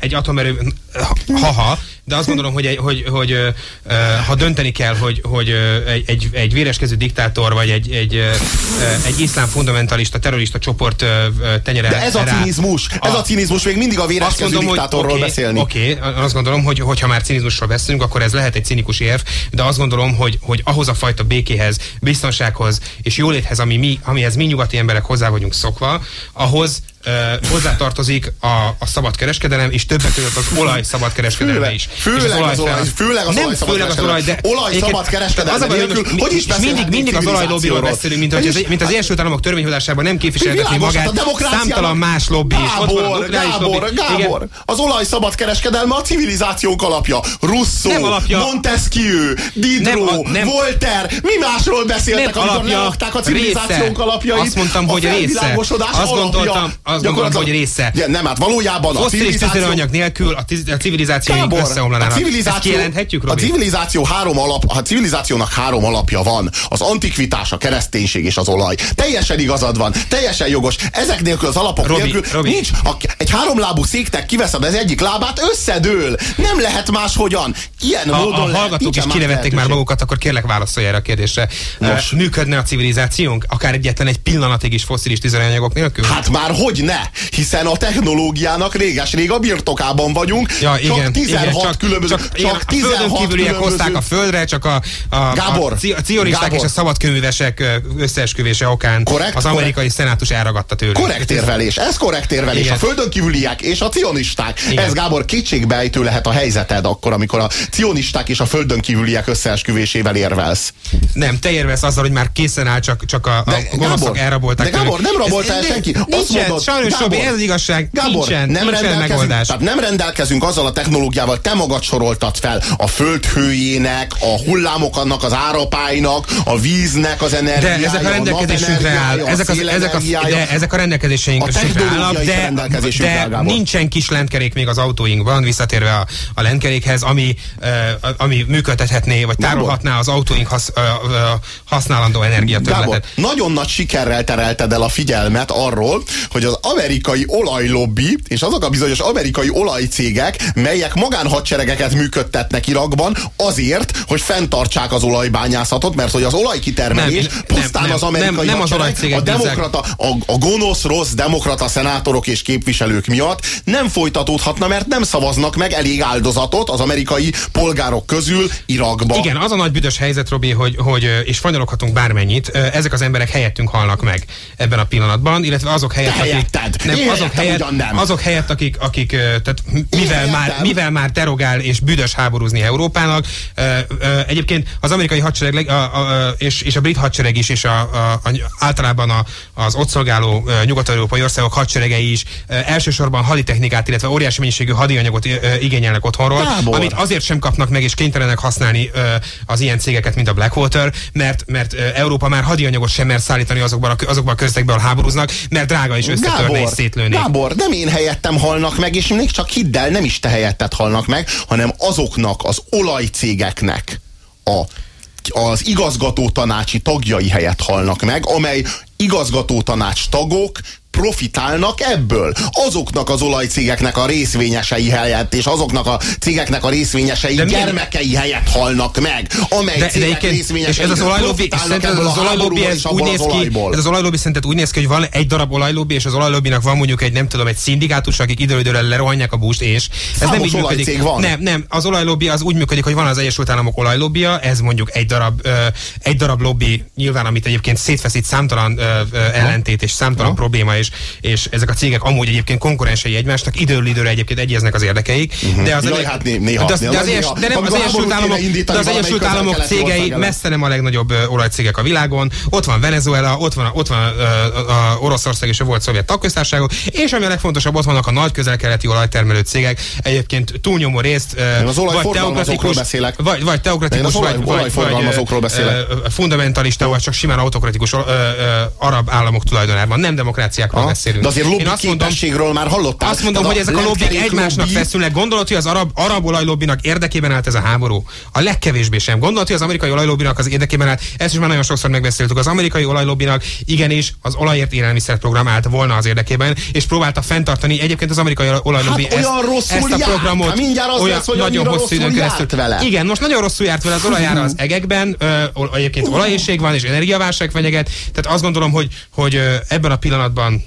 egy atomerő, haha, de azt gondolom, hogy, hogy, hogy uh, ha dönteni kell, hogy, hogy egy, egy, véreskező diktátor, vagy egy, egy, egy iszlám fundamentalista, terrorista csoport tenyere De ez a cinizmus, ez a cinizmus, még mindig a véreskező mondom, diktátorról okay, beszélni. Oké, okay, azt gondolom, hogy hogyha már cinizmusról beszélünk, akkor ez lehet egy cinikus érv, de azt gondolom, hogy, hogy ahhoz a fajta békéhez, biztonsághoz és jóléthez, ami mi, amihez mi nyugati emberek hozzá vagyunk szokva, ahhoz hozzátartozik a, a szabadkereskedelem, és többek között az olaj szabadkereskedelme is. Főleg az, olaj, az olaj, főleg az nem olaj főleg az olaj, de olaj szabadkereskedelme nélkül, hogy is mindig, mindig az olajlobbiról beszélünk, mint, hogy az, mint az első Államok törvényhozásában nem képviseltetni magát számtalan más lobby is. Gábor, Gábor, Gábor, az olaj szabadkereskedelme a civilizációnk alapja. Rousseau, Montesquieu, Diderot, Voltaire, mi másról beszéltek, amikor leakták a civilizációnk alapjait? Azt mondtam, hogy része. Azt gondoltam, azt gondolom, hogy része. Ja, nem, hát valójában a civilizáció... anyag nélkül a, a civilizációink összeomlanának. A civilizáció, Ezt? A civilizáció három alap, a civilizációnak három alapja van. Az antikvitás, a kereszténység és az olaj. Teljesen igazad van, teljesen jogos. Ezek nélkül az alapok Robi, nélkül Robi. nincs. A, egy háromlábú széknek kiveszed az egyik lábát, összedől. Nem lehet máshogyan. Ilyen ha, módon a hallgatók is kinevették már magukat, akkor kérlek válaszolj erre a kérdésre. Nos. Működne a civilizációnk? Akár egyetlen egy pillanatig is foszilis tüzelőanyagok nélkül? Hát már hogy ne, hiszen a technológiának réges-rég a birtokában vagyunk. Ja, csak igen, 16 igen, csak, különböző... Csak, csak a földön kívüliek hozták a földre, csak a, a, Gábor, a, a cionisták Gábor. és a szabadkönyvesek összeesküvése okán korrekt, az amerikai korrekt. szenátus elragadta tőlük. Korrekt érvelés, ez korrekt érvelés. Igen. A földön kívüliek és a cionisták. Igen. Ez Gábor kétségbejtő lehet a helyzeted akkor, amikor a cionisták és a földön kívüliek összeesküvésével érvelsz. Nem, te érvelsz azzal, hogy már készen áll, csak, csak a, a gonoszok elrabolták. De Gábor, nem rabolta el senki. Azt mondod, sajnos, Gábor, ez az igazság. Gábor, nincsen, nem nincsen megoldás. Tehát nem rendelkezünk azzal a technológiával, te magad soroltad fel a föld hőjének, a hullámoknak, az árapálynak, a víznek az energiája, de ezek a rendelkezésünkre áll. Ezek, az, ezek, a, de ezek a rendelkezéseinkre állnak, de, de nincsen kis lentkerék még az autóinkban, visszatérve a, a lentkerékhez, ami, uh, ami működtethetné, vagy tárolhatná az autóink hasz, uh, uh, használandó energiatöbletet. Nagyon nagy sikerrel terelted el a figyelmet arról, hogy az amerikai olajlobbi és azok a bizonyos amerikai olajcégek, melyek magánhadseregeket működtetnek Irakban azért, hogy fenntartsák az olajbányászatot, mert hogy az olajkitermelés Nem, pusztán nem, az nem, amerikai nem az hadsereg, olajcégek a demokrata, a, a gonosz, rossz demokrata szenátorok és képviselők miatt nem folytatódhatna, mert nem szavaznak meg elég áldozatot az amerikai polgárok közül Irakba. Igen, az a nagy büdös helyzet, Robi, hogy, hogy és fanyaloghatunk bármennyit, ezek az emberek helyettünk halnak meg ebben a pillanatban, illetve azok helyett, Te helyetted. nem, Én azok helyett, ugyan nem. azok helyett, akik, akik tehát mivel már, mivel már derogál és büdös háborúzni Európának, egyébként az amerikai hadsereg a, a, a, és, és a brit hadsereg is, és a, a, a, általában a, az ott szolgáló nyugat-európai országok hadseregei is elsősorban haditechnikát, illetve óriási mennyiségű hadianyagot igényelnek otthonról, Gábor. amit azért sem kapnak meg, és kénytelenek használni az ilyen cégeket, mint a Blackwater, mert, mert Európa már hadianyagot sem mer szállítani azokban a, azokban a köztekben, ahol háborúznak, mert drága is összetörne és szétlőni. Gábor, nem én helyettem halnak meg, és még csak hidd el, nem is te helyetted halnak meg, hanem azoknak az olajcégeknek a az igazgató tanácsi tagjai helyett halnak meg, amely igazgató tanács tagok profitálnak ebből. Azoknak az olajcégeknek a részvényesei helyett, és azoknak a cégeknek a részvényesei De gyermekei helyett halnak meg, amely De, de cégek és részvényesei ez az olajlobby, és profitálnak ebből az háborúból ez és úgy néz ki, ez az olajlobby szerinted úgy néz ki, hogy van egy darab olajlobby, és az olajlobbinak van mondjuk egy, nem tudom, egy szindikátus, akik időről időre lerohanják a búst, és ez Számos nem így működik. van. Nem, nem, az olajlobby az úgy működik, hogy van az Egyesült Államok olajlobbija, ez mondjuk egy darab, ö, egy darab lobby, nyilván, amit egyébként szétfeszít számtalan ö, ö, ellentét és számtalan probléma, és, és ezek a cégek amúgy egyébként konkurensei egymásnak, időről időre egyébként egyeznek az érdekeik, de az, Jaj, hát néha, de az, de az, néha, Egyes- néha. de nem, az Egyesült Államok, de az Egyesült Államok cégei messze nem a legnagyobb olajcégek a világon. Ott van Venezuela, ott van, ott van a Oroszország és a volt szovjet tagköztárságok, és ami a legfontosabb, ott vannak a nagy közel-keleti olajtermelő cégek. Egyébként túlnyomó részt az vagy teokratikus, beszélek. vagy, vagy teokratikus, olaj- vagy, vagy, beszélek. fundamentalista, vagy csak simán autokratikus arab államok tulajdonában. Nem demokráciákról Aha. beszélünk. De azért lobby már hallottál. azt mondom, hogy ezek a lobbik egymásnak lobby- feszülnek. Gondolod, hogy az arab, arab olajlobbinak érdekében állt ez a háború? A legkevésbé sem. Gondolod, hogy az amerikai olajlobbinak az érdekében állt? Ezt is már nagyon sokszor megbeszéltük. Az amerikai olajlobbinak igenis az olajért élelmiszer program állt volna az érdekében, és próbálta fenntartani. Egyébként az amerikai olajlobbi Hát rosszul ezt a járt. programot Hát mindjárt az olyan lesz, hogy nagyon hosszú időn keresztül. járt vele. Igen, most nagyon rosszul járt vele az olajára az egekben, ö, egyébként olajészség van, és energiaválság fenyeget. Tehát azt gondolom, hogy, hogy ebben a pillanatban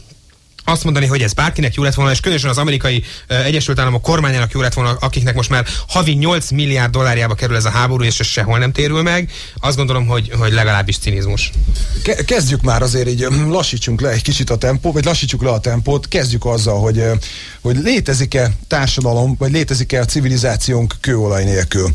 azt mondani, hogy ez bárkinek jó lett volna, és különösen az amerikai Egyesült Államok kormányának jó lett volna, akiknek most már havi 8 milliárd dollárjába kerül ez a háború, és ez sehol nem térül meg, azt gondolom, hogy, hogy legalábbis cinizmus. Ke- kezdjük már azért így, lassítsunk le egy kicsit a tempót, vagy lassítsuk le a tempót, kezdjük azzal, hogy, hogy létezik-e társadalom, vagy létezik-e a civilizációnk kőolaj nélkül.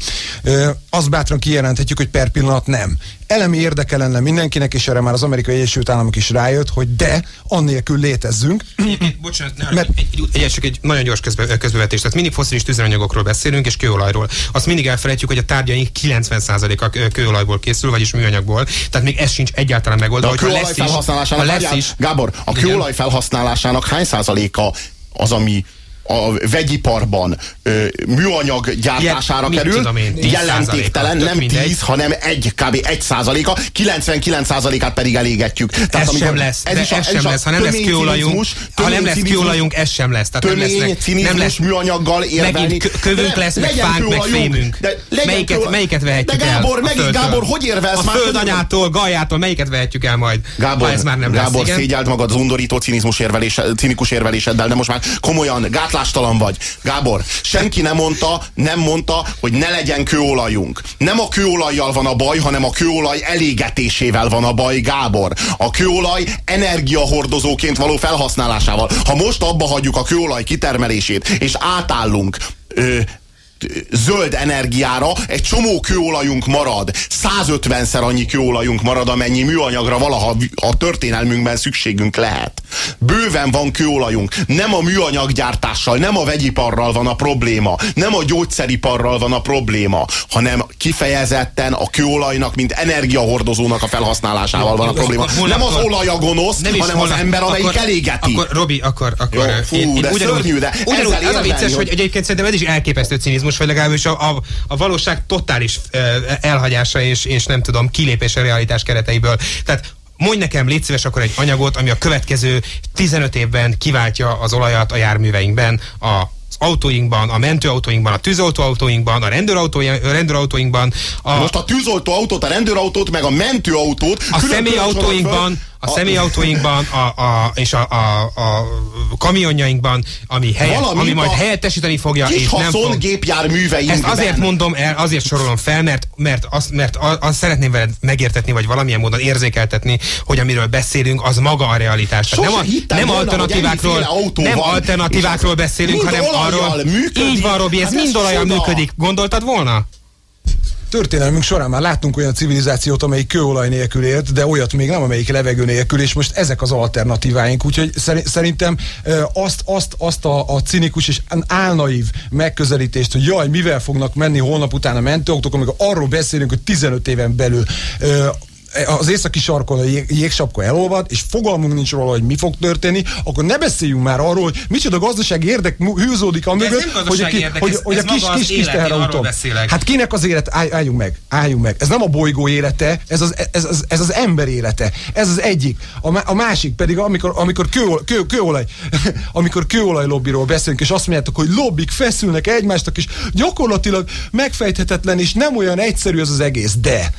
Azt bátran kijelenthetjük, hogy per pillanat nem. Elemi érdeke lenne mindenkinek, és erre már az amerikai Egyesült Államok is rájött, hogy de, annélkül létezzünk. Egyébként, bocsánat, ne, Mert- egy, egy, egy, csak egy nagyon gyors közbe, közbevetés. Tehát mindig foszilis tüzelőanyagokról beszélünk, és kőolajról. Azt mindig elfelejtjük, hogy a tárgyaink 90%-a kő- kőolajból készül, vagyis műanyagból. Tehát még ez sincs egyáltalán De megoldva. a kőolaj lesz is, ha felhasználásának, lesz várjál, is, Gábor, a kőolaj felhasználásának hány százaléka az, ami a vegyiparban ö, műanyag gyártására mit kerül, én, 10 jelentéktelen, nem mindegy. 10, hanem egy, kb. 1 százaléka, 99 százalékát pedig elégetjük. ez sem lesz, ez, de ez, sem lesz. Ha nem lesz kőolajunk, ha nem lesz kőolajunk, ez sem lesz. Tehát nem tömény, lesznek, cinizmus, nem lesz, műanyaggal érvelni. Megint kö- kövünk lesz, meg fánk, meg fémünk. Melyiket, melyiket vehetjük de el? Gábor, a megint? Gábor, hogy érvelsz A már? földanyától, Gajától, melyiket vehetjük el majd? Gábor, ha ez már nem Gábor szégyeld magad az undorító cinizmus érvelés, cinikus érveléseddel, de most már komolyan gátlástalan vagy. Gábor, senki nem mondta, nem mondta, hogy ne legyen kőolajunk. Nem a kőolajjal van a baj, hanem a kőolaj elégetésével van a baj, Gábor. A kőolaj energiahordozóként való felhasználásával. Ha most abba hagyjuk a kőolaj kitermelését, és átállunk ö, zöld energiára egy csomó kőolajunk marad. 150-szer annyi kőolajunk marad, amennyi műanyagra valaha a történelmünkben szükségünk lehet. Bőven van kőolajunk. Nem a műanyaggyártással, nem a vegyiparral van a probléma, nem a gyógyszeriparral van a probléma, hanem kifejezetten a kőolajnak, mint energiahordozónak a felhasználásával van a probléma. Nem az olaj a gonosz, Nem hanem holnap- az ember, amelyik akkor, elégeti. Akkor, Robi, akkor, akkor Jó, fú, de szörnyű, de ugyanúgy, az a vicces, hogy- hogy egyébként szerintem ez is elképesztő cinizmus, vagy legalábbis a, a, a valóság totális elhagyása és, és nem tudom, kilépés a realitás kereteiből. Tehát mondj nekem, légy szíves akkor egy anyagot, ami a következő 15 évben kiváltja az olajat a járműveinkben, a autóinkban, a mentőautóinkban, a tűzoltóautóinkban, a rendőrautóinkban. A... Most a tűzoltóautót, a rendőrautót, meg a mentőautót. A személyautóinkban, a személyautóinkban a, a, és a, a, a kamionjainkban, ami, helyet, ami majd helyettesíteni fogja. Kis és nem fog... gépjárműveinkben. Ezt azért mondom el, azért sorolom fel, mert, mert, azt, mert azt szeretném veled megértetni, vagy valamilyen módon érzékeltetni, hogy amiről beszélünk, az maga a realitás. Tehát nem, a, nem volna, alternatívákról, nem alternatívákról beszélünk, hanem arról. Működik, így van, Robi, ez hát mind olajjal működik. Gondoltad volna? Történelmünk során már láttunk olyan civilizációt, amelyik kőolaj nélkül élt, de olyat még nem, amelyik levegő nélkül, és most ezek az alternatíváink. Úgyhogy szerintem azt, azt, azt a, a cinikus és álnaív megközelítést, hogy jaj, mivel fognak menni holnap után a mentőautók, amikor arról beszélünk, hogy 15 éven belül az északi sarkon a jég, jégsapka elolvad, és fogalmunk nincs róla, hogy mi fog történni, akkor ne beszéljünk már arról, hogy micsoda gazdasági érdek hűződik a mögött, hogy a, ki, érdek, hogy, ez, hogy ez a kis, kis, kis teherautó. Hát kinek az élet? Állj, álljunk meg, álljunk meg. Ez nem a bolygó élete, ez az, ez, ez, ez az ember élete. Ez az egyik. A, a másik pedig, amikor, amikor kőolaj, kő, kőolaj, amikor kőolaj lobbiról beszélünk, és azt mondjátok, hogy lobbik feszülnek egymástak, és gyakorlatilag megfejthetetlen, és nem olyan egyszerű ez az egész. De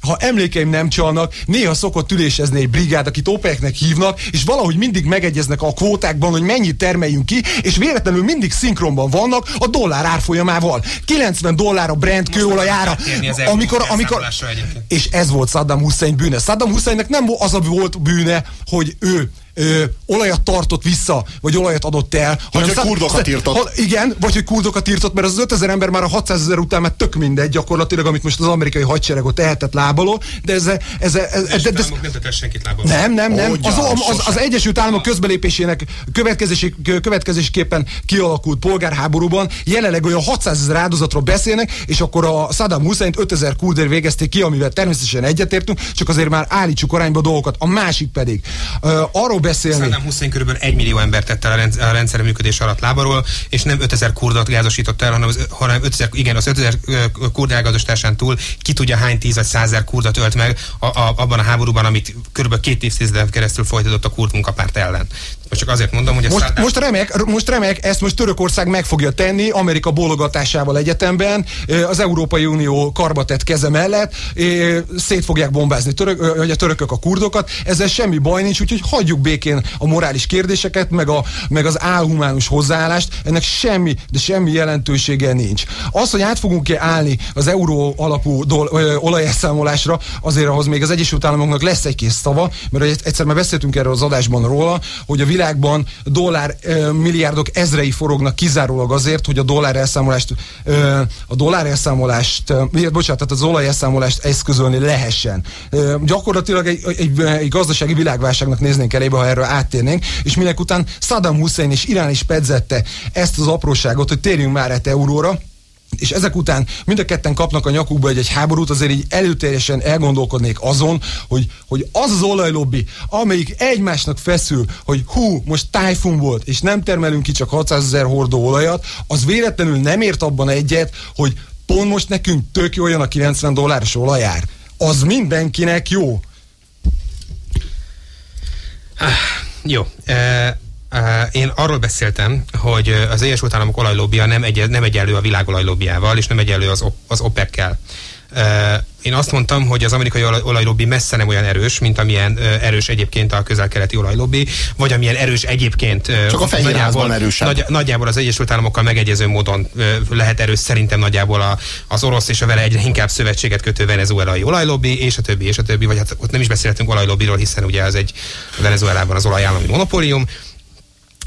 ha emlékeim nem csalnak, néha szokott ülésezni egy brigád, akit OPEC-nek hívnak, és valahogy mindig megegyeznek a kvótákban, hogy mennyit termeljünk ki, és véletlenül mindig szinkronban vannak a dollár árfolyamával. 90 dollár a Brent kőolajára. Amikor, amikor, és ez volt Saddam Hussein bűne. Saddam Husseinnek nem az a volt bűne, hogy ő ö, olajat tartott vissza, vagy olajat adott el. Vagy hogy kurdokat írtott. Ha, igen, vagy hogy kurdokat írtott, mert az 5000 ember már a 600 ezer után már tök mindegy gyakorlatilag, amit most az amerikai hadseregot tehetett lábaló, de ez... ez, ez, ez, de, ez nem Nem, nem, nem. Az, az, az Egyesült Államok közbelépésének következésképpen kialakult polgárháborúban jelenleg olyan 600 ezer áldozatról beszélnek, és akkor a Saddam Hussein 5000 kurder végezték ki, amivel természetesen egyetértünk, csak azért már állítsuk arányba dolgokat. A másik pedig uh, arról beszélni. Saddam Hussein körülbelül egy millió ember tette a rendszer működés alatt lábaról, és nem 5000 kurdot gázosított el, hanem, hanem 5000, igen, az 5000 kurd elgazosításán túl ki tudja hány tíz vagy százer kurdot ölt meg a, a, abban a háborúban, amit körülbelül két évtizeden keresztül folytatott a kurd munkapárt ellen. Most csak azért mondom, hogy most, Saddam... most, remek, most remek, ezt most Törökország meg fogja tenni, Amerika bólogatásával egyetemben, az Európai Unió karbatett keze mellett, szét fogják bombázni török, vagy a törökök a kurdokat, ezzel semmi baj nincs, úgyhogy hagyjuk békén a morális kérdéseket, meg, a, meg az álhumánus hozzáállást, ennek semmi, de semmi jelentősége nincs. Az, hogy át fogunk-e állni az euró alapú olajelszámolásra, azért ahhoz még az Egyesült Államoknak lesz egy kis szava, mert egyszer már beszéltünk erről az adásban róla, hogy a világban dollár milliárdok ezrei forognak kizárólag azért, hogy a dollár elszámolást, a dollár elszámolást, bocsánat, tehát az olaj elszámolást eszközölni lehessen. Gyakorlatilag egy, egy, egy gazdasági világválságnak néznénk elébe, ha erről áttérnénk, és minek után Saddam Hussein és Irán is pedzette ezt az apróságot, hogy térjünk már át euróra, és ezek után mind a ketten kapnak a nyakukba egy, egy háborút, azért így előteljesen elgondolkodnék azon, hogy, hogy az az olajlobbi, amelyik egymásnak feszül, hogy hú, most tájfun volt, és nem termelünk ki csak 600 ezer hordó olajat, az véletlenül nem ért abban egyet, hogy pont most nekünk tök jó olyan a 90 dolláros olajár. Az mindenkinek jó. Ah, jó. Uh... Én arról beszéltem, hogy az Egyesült Államok olajlobbia nem, egy, nem egyenlő a világ olajlobbiával, és nem egyenlő az, az OPEC-kel. Én azt mondtam, hogy az amerikai olajlobbi messze nem olyan erős, mint amilyen erős egyébként a közel-keleti olajlobbi, vagy amilyen erős egyébként. Csak a nagyjából, erősebb. Nagy, nagyjából az Egyesült Államokkal megegyező módon lehet erős szerintem nagyjából a, az orosz és a vele egyre inkább szövetséget kötő venezuelai olajlobbi, és a többi, és a többi, vagy hát ott nem is beszélhetünk olajlobbiról, hiszen ugye ez egy Venezuelában az olajállami monopólium,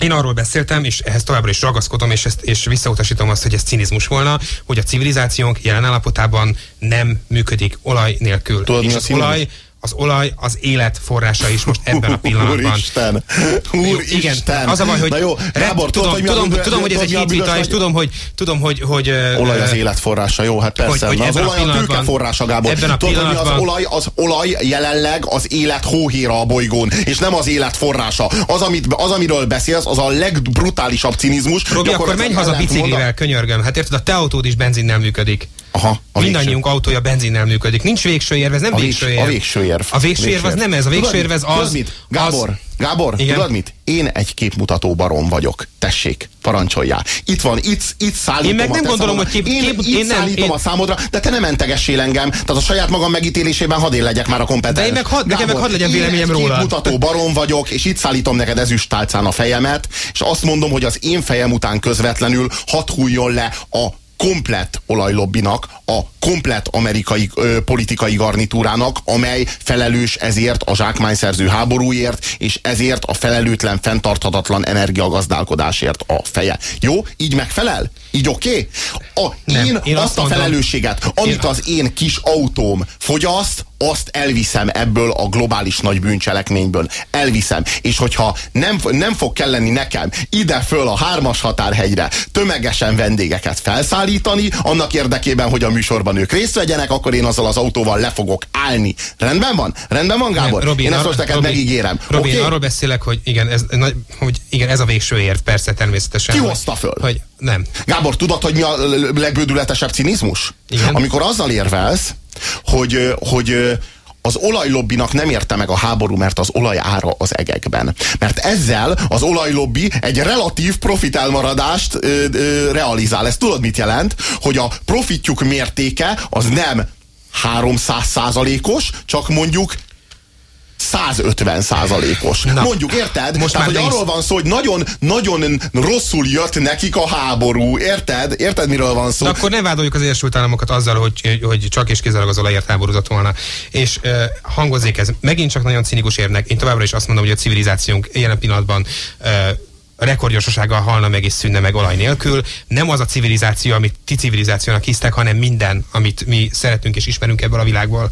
én arról beszéltem, és ehhez továbbra is ragaszkodom, és, ezt, és visszautasítom azt, hogy ez cinizmus volna, hogy a civilizációnk jelen állapotában nem működik olaj nélkül. Tudod, és az olaj az olaj az élet forrása is most ebben a pillanatban. Úristen! Úristen! Igen, az a baj, hogy jó, Gábor, tudom, tudom, tudom, tudom, hogy ez egy hitvita, és tudom, hogy, tudom, hogy, hogy olaj az élet forrása, jó, hát persze. Hogy, hogy az olaj a tőke forrása, Gábor. Ebben a tudod, hogy az olaj, az olaj jelenleg az élet hóhéra a bolygón, és nem az élet forrása. Az, amit, az amiről beszélsz, az a legbrutálisabb cinizmus. Robi, akkor menj haza biciklivel, könyörgöm. Hát érted, a te autód is benzinnel működik. Aha, a Mindannyiunk végső... autója benzinnel működik. Nincs végső érv, ez nem a végső érv. A végső érv. A végső érv az nem ez, a végső érv az... Tudod mit? Gábor, az... Gábor, Igen? tudod mit? Én egy képmutató barom vagyok. Tessék, parancsoljál. Itt van, itt, itt szállítom Én meg nem gondolom, számodra. hogy kép, én, kép, én, én szállítom én... a számodra, de te nem mentegessél engem. Tehát a saját magam megítélésében hadd én legyek már a kompetens. De én meg hadd, Gábor, meg hadd legyen véleményem róla. Én képmutató barom vagyok, és itt szállítom neked ezüstálcán a fejemet, és azt mondom, hogy az én fejem után közvetlenül hadd hújjon le a komplett olajlobbinak, a komplett amerikai ö, politikai garnitúrának, amely felelős ezért a zsákmányszerző háborúért, és ezért a felelőtlen, fenntarthatatlan energiagazdálkodásért a feje. Jó? Így megfelel? Így oké? Okay? én, én azt, azt a felelősséget, amit én... az én kis autóm fogyaszt, azt elviszem ebből a globális nagy bűncselekményből. Elviszem. És hogyha nem, nem fog kelleni nekem ide föl a hármas határhegyre tömegesen vendégeket felszállítani, annak érdekében, hogy a műsorban ők részt vegyenek, akkor én azzal az autóval le fogok állni. Rendben van? Rendben van, Gábor? Nem, Robin, én ezt most neked Robin, megígérem. Robin, okay? arról beszélek, hogy igen, ez, hogy igen, ez a végső érv, persze, természetesen. Ki hozta föl? Hogy nem. Gábor, tudod, hogy mi a legbődületesebb cinizmus? Igen. Amikor azzal érvelsz, hogy, hogy az olajlobbinak nem érte meg a háború, mert az olaj ára az egekben. Mert ezzel az olajlobbi egy relatív profit elmaradást ö, ö, realizál. Ez tudod mit jelent? Hogy a profitjuk mértéke az nem 300 százalékos, csak mondjuk 150 százalékos. Mondjuk, érted? Most Tehát, hogy arról van szó, hogy nagyon, nagyon rosszul jött nekik a háború, érted? Érted, miről van szó? De akkor ne vádoljuk az Egyesült Államokat azzal, hogy, hogy csak és kizárólag az olajért háborúzott volna. És uh, hangozzék ez. Megint csak nagyon cinikus érnek. Én továbbra is azt mondom, hogy a civilizációnk jelen pillanatban uh, rekordgyorsasággal halna meg és szűnne meg olaj nélkül. Nem az a civilizáció, amit ti civilizációnak hisztek, hanem minden, amit mi szeretünk és ismerünk ebből a világból.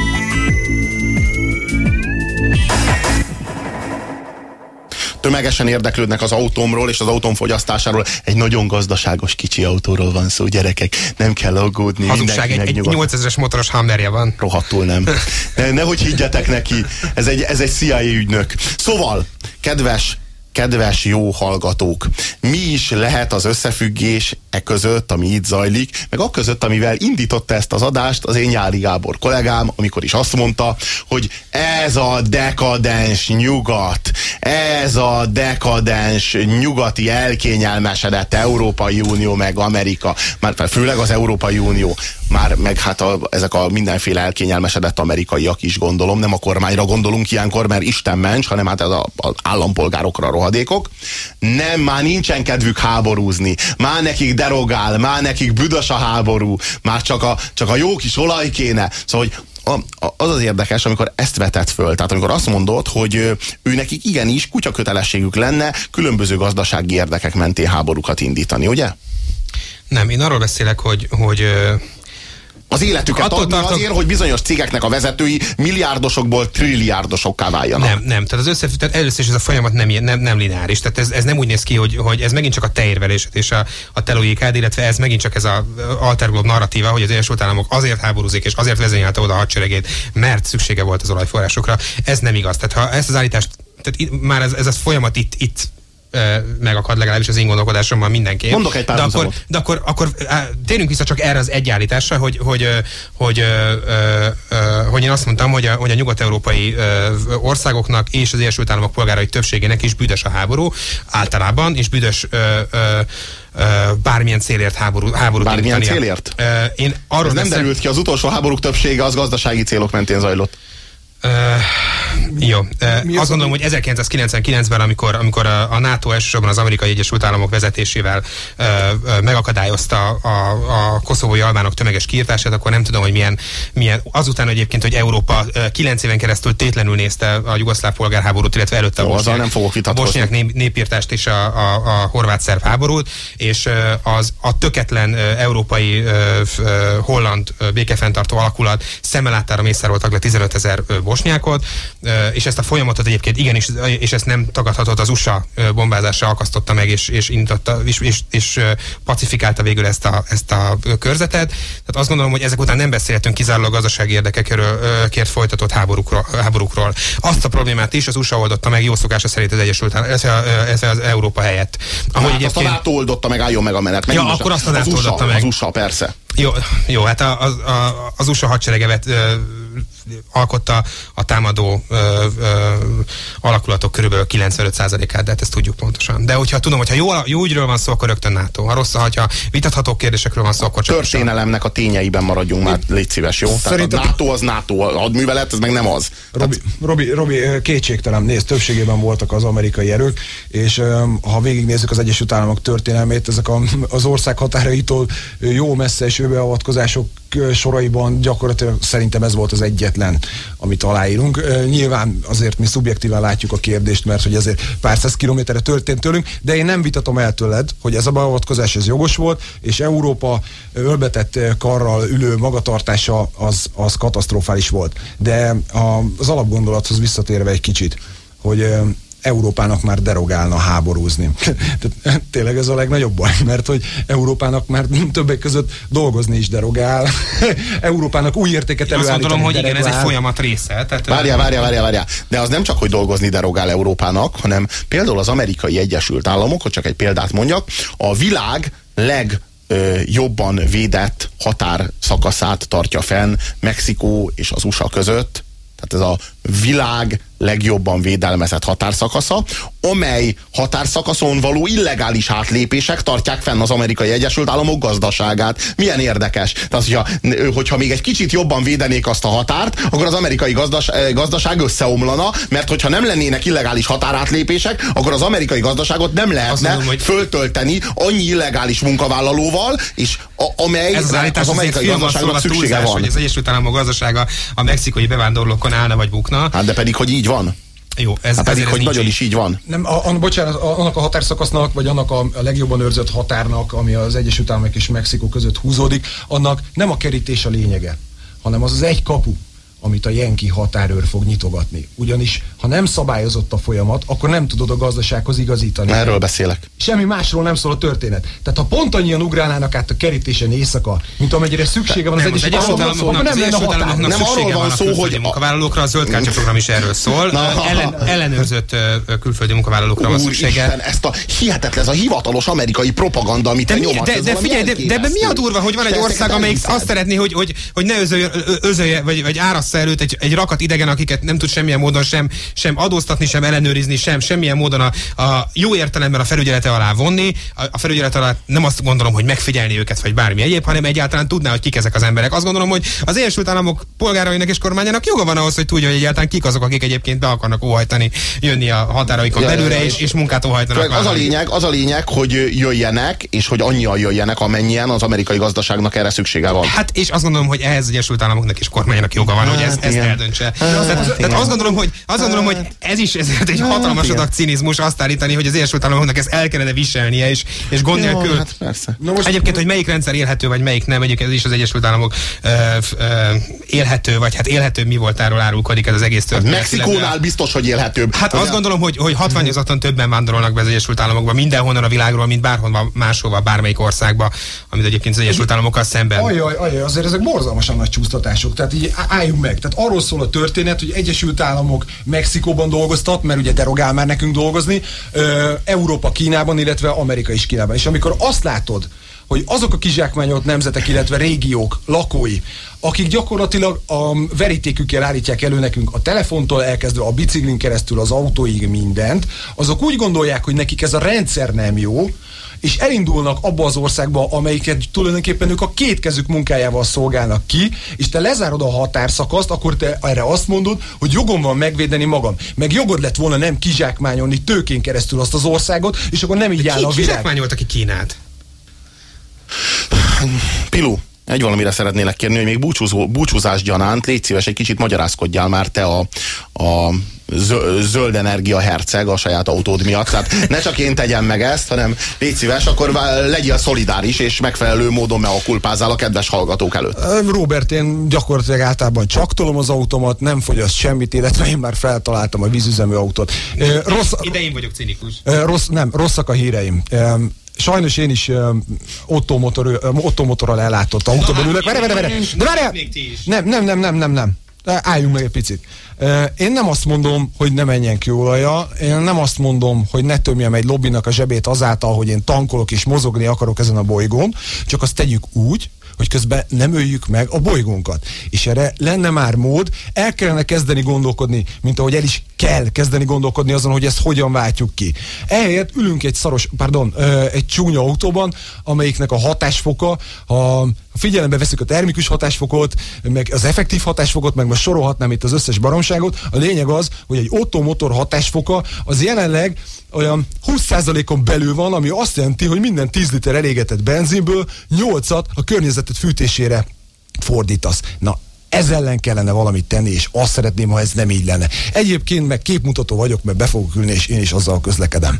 Tömegesen érdeklődnek az autómról és az autóm fogyasztásáról. Egy nagyon gazdaságos kicsi autóról van szó, gyerekek. Nem kell aggódni. Hazugság, egy, egy 8000-es motoros hammerje van. Rohadtul nem. Ne, nehogy higgyetek neki. Ez egy, ez egy CIA ügynök. Szóval, kedves kedves jó hallgatók, mi is lehet az összefüggés e között, ami itt zajlik, meg a között, amivel indította ezt az adást az én Nyári Gábor kollégám, amikor is azt mondta, hogy ez a dekadens nyugat, ez a dekadens nyugati elkényelmesedett Európai Unió meg Amerika, már főleg az Európai Unió, már meg hát a, ezek a mindenféle elkényelmesedett amerikaiak is gondolom, nem a kormányra gondolunk ilyenkor, mert Isten ments, hanem hát az állampolgárokra rohadékok. Nem, már nincsen kedvük háborúzni, már nekik derogál, már nekik büdös a háború, már csak a, csak a jó kis olaj kéne. Szóval, hogy az az érdekes, amikor ezt vetett föl, tehát amikor azt mondod, hogy ő nekik igenis kutya kötelességük lenne különböző gazdasági érdekek mentén háborúkat indítani, ugye? Nem, én arról beszélek, hogy, hogy az életüket Attól adni tartok... azért, hogy bizonyos cégeknek a vezetői milliárdosokból trilliárdosokká váljanak. Nem, nem. Tehát az összefügg, tehát először is ez a folyamat nem, nem, nem lineáris. Tehát ez, ez nem úgy néz ki, hogy, hogy ez megint csak a te és a, a telóikád, illetve ez megint csak ez a alterglob narratíva, hogy az Egyesült Államok azért háborúzik és azért vezényelte oda a hadseregét, mert szüksége volt az olajforrásokra. Ez nem igaz. Tehát ha ezt az állítást tehát itt, már ez, ez a folyamat itt, itt megakad legalábbis az én gondolkodásommal mindenképp. Mondok egy pár de akkor, de akkor, akkor térjünk vissza csak erre az egy állításra, hogy, hogy, hogy, hogy én azt mondtam, hogy a, hogy a nyugat-európai országoknak és az Egyesült Államok polgárai többségének is büdös a háború általában, és büdös bármilyen célért háború, háborút Bármilyen indítania. célért? Én arról Ez nem derült ki, az utolsó háborúk többsége az gazdasági célok mentén zajlott. Uh, jó. Uh, Mi azt gondolom, hogy 1999-ben, amikor, amikor a, NATO elsősorban az Amerikai Egyesült Államok vezetésével uh, uh, megakadályozta a, a koszovói albánok tömeges kiirtását, akkor nem tudom, hogy milyen, milyen azután egyébként, hogy Európa uh, 9 éven keresztül tétlenül nézte a jugoszláv polgárháborút, illetve előtte Jó, a bosnyák, nem fogok a bosnyák nép, népírtást és a, a, a horvát-szerb háborút, és uh, az a töketlen uh, európai uh, uh, holland uh, békefenntartó alakulat szemelátára mészároltak le 15 ezer uh, bosnyákot, és ezt a folyamatot egyébként igenis, és ezt nem tagadhatott az USA bombázásra akasztotta meg, és, és, intotta, és, és, és pacifikálta végül ezt a, ezt a körzetet. Tehát azt gondolom, hogy ezek után nem beszélhetünk kizárólag gazdasági érdekekről kért folytatott háborúkról, háborúkról. Azt a problémát is az USA oldotta meg jó szokása szerint az Egyesült ez, ez az Európa helyett. Ahogy hát egyébként... azt a NATO oldotta meg, álljon meg a menet. Ja, akkor azt a NATO oldotta meg. Az USA, persze. Jó, jó hát a, a, az USA hadseregevet alkotta a támadó ö, ö, alakulatok körülbelül 95%-át, de hát ezt tudjuk pontosan. De hogyha tudom, hogyha jó, jó ügyről van szó, akkor rögtön NATO. Ha rossz, ha vitatható kérdésekről van szó, akkor csak Történelemnek a tényeiben maradjunk már, légy szíves, jó? Szerintem... Tehát a NATO az NATO, hadművelet, ez meg nem az. Robi, Tehát... Robi, Robi kétségtelen, nézd, többségében voltak az amerikai erők, és ha végignézzük az Egyesült Államok történelmét, ezek a, az ország határaitól jó messze és beavatkozások soraiban gyakorlatilag szerintem ez volt az egyetlen, amit aláírunk. Nyilván azért mi szubjektíven látjuk a kérdést, mert hogy ezért pár száz kilométerre történt tőlünk, de én nem vitatom el tőled, hogy ez a beavatkozás ez jogos volt, és Európa ölbetett karral ülő magatartása az, az katasztrofális volt. De az alapgondolathoz visszatérve egy kicsit, hogy Európának már derogálna háborúzni. Tehát tényleg ez a legnagyobb baj, mert hogy Európának már többek között dolgozni is derogál. Európának új értéket előállítani Azt gondolom, hogy igen, ez egy folyamat része. Tehát várjál, várjál, várjál, várjál. De az nem csak, hogy dolgozni derogál Európának, hanem például az amerikai Egyesült Államok, hogy csak egy példát mondjak, a világ leg jobban védett határszakaszát tartja fenn Mexikó és az USA között. Tehát ez a világ legjobban védelmezett határszakasza, amely határszakaszon való illegális átlépések tartják fenn az amerikai Egyesült Államok gazdaságát. Milyen érdekes. Tehát, hogyha, hogyha még egy kicsit jobban védenék azt a határt, akkor az amerikai gazdas, eh, gazdaság összeomlana, mert hogyha nem lennének illegális határátlépések, akkor az amerikai gazdaságot nem lehetne mondom, hogy... föltölteni annyi illegális munkavállalóval, és a, amely Ez az, az amerikai gazdaságnak szüksége túlzás, van. hogy az Egyesült Államok gazdasága a mexikai bevándorlókon állna vagy bukna. Hát de pedig, hogy így van. Jó, ez, hát pedig, hogy nagyon így. is így van. Nem, a, a, bocsánat, annak a határszakasznak, vagy annak a, a legjobban őrzött határnak, ami az Egyesült Államok és Mexikó között húzódik, annak nem a kerítés a lényege, hanem az az egy kapu, amit a jenki határőr fog nyitogatni. Ugyanis, ha nem szabályozott a folyamat, akkor nem tudod a gazdasághoz igazítani. Erről beszélek. Semmi másról nem szól a történet. Tehát ha pont annyian ugrálnának át a kerítésen éjszaka, mint amennyire szüksége van az nem, Egyesült Államoknak, nem lenne határ. Nem arról van szó, hogy a munkavállalókra, a zöld program is erről szól. Na, Ellen, ellenőrzött külföldi munkavállalókra van szüksége. Isten, ezt a hihetetlen, ez a hivatalos amerikai propaganda, amit te nyomat. De, de figyelj, de, de, de mi a durva, hogy van egy ország, amelyik azt szeretné, hogy, hogy, hogy ne özölje, vagy, vagy árasz vissza előtt egy, egy rakat idegen, akiket nem tud semmilyen módon sem, sem adóztatni, sem ellenőrizni, sem semmilyen módon a, a jó értelemben a felügyelete alá vonni. A, a felügyelet alá nem azt gondolom, hogy megfigyelni őket, vagy bármi egyéb, hanem egyáltalán tudná, hogy kik ezek az emberek. Azt gondolom, hogy az Egyesült Államok polgárainak és kormányának joga van ahhoz, hogy tudja, hogy egyáltalán kik azok, akik egyébként be akarnak óhajtani, jönni a határaikon ja, belőle, ja, és, és munkát óhajtanak. Az a, lényeg, az a lényeg, hogy jöjjenek, és hogy annyian jöjjenek, amennyien az amerikai gazdaságnak erre szüksége van. Hát, és azt gondolom, hogy ehhez Egyesült Államoknak és kormányának joga van, hát, hogy ezt, ezt eldöntse. Tehát, tehát azt gondolom, hogy, azt gondolom, hogy ez is ezért egy hatalmas adag cinizmus azt állítani, hogy az Egyesült Államoknak ezt el kellene viselnie, és, és gond nélkül. Hát persze. Na most, egyébként, hogy melyik rendszer élhető, vagy melyik nem, egyébként ez is az Egyesült Államok ö, ö, élhető, vagy hát élhető mi volt voltáról árulkodik ez az egész történet. Hát Mexikónál biztos, hogy élhetőbb. Hát azt gondolom, hogy, hogy 60 többen vándorolnak be az Egyesült Államokba, mindenhonnan a világról, mint bárhol máshova, bármelyik országba, amit egyébként az Egyesült Államokkal szemben. Ajaj, ajaj, azért ezek borzalmasan nagy csúsztatások. Tehát így álljunk meg. Tehát arról szól a történet, hogy Egyesült Államok Mexikóban dolgoztat, mert ugye derogál már nekünk dolgozni, Európa Kínában, illetve Amerika is Kínában. És amikor azt látod, hogy azok a kizsákmányolt nemzetek, illetve régiók lakói, akik gyakorlatilag a verítékükkel állítják elő nekünk a telefontól elkezdve a biciklin keresztül az autóig mindent, azok úgy gondolják, hogy nekik ez a rendszer nem jó, és elindulnak abba az országba, amelyiket tulajdonképpen ők a két kezük munkájával szolgálnak ki, és te lezárod a határszakaszt, akkor te erre azt mondod, hogy jogom van megvédeni magam. Meg jogod lett volna nem kizsákmányolni tőkén keresztül azt az országot, és akkor nem így áll a világ. Ki kizsákmányolta ki Kínát? Pilu, egy valamire szeretnélek kérni, hogy még búcsúzó, búcsúzás gyanánt légy szíves, egy kicsit magyarázkodjál már te a, a zöld energia herceg a saját autód miatt. Tehát ne csak én tegyem meg ezt, hanem légy szíves, akkor legyél szolidáris és megfelelő módon me a kulpázál a kedves hallgatók előtt. Robert, én gyakorlatilag általában csak tolom az automat, nem fogyaszt semmit, illetve én már feltaláltam a vízüzemű autót. Rossz, Ide én vagyok cinikus. Rossz, nem, rosszak a híreim sajnos én is ottomotor, ottomotorral ellátott autóban ülök. Vere, vere, vere. De vere! Nem, nem, nem, nem, nem, nem. Álljunk meg egy picit. Én nem azt mondom, hogy ne menjen ki olaja, én nem azt mondom, hogy ne tömjem egy lobbynak a zsebét azáltal, hogy én tankolok és mozogni akarok ezen a bolygón, csak azt tegyük úgy, hogy közben nem öljük meg a bolygónkat. És erre lenne már mód, el kellene kezdeni gondolkodni, mint ahogy el is kell kezdeni gondolkodni azon, hogy ezt hogyan váltjuk ki. Ehelyett ülünk egy szaros, pardon, egy csúnya autóban, amelyiknek a hatásfoka, ha figyelembe veszük a termikus hatásfokot, meg az effektív hatásfokot, meg most sorolhatnám itt az összes baromságot, a lényeg az, hogy egy automotor hatásfoka az jelenleg olyan 20%-on belül van, ami azt jelenti, hogy minden 10 liter elégetett benzinből 8-at a környezetet fűtésére fordítasz. Na, ez ellen kellene valamit tenni, és azt szeretném, ha ez nem így lenne. Egyébként meg képmutató vagyok, mert be fogok ülni, és én is azzal közlekedem.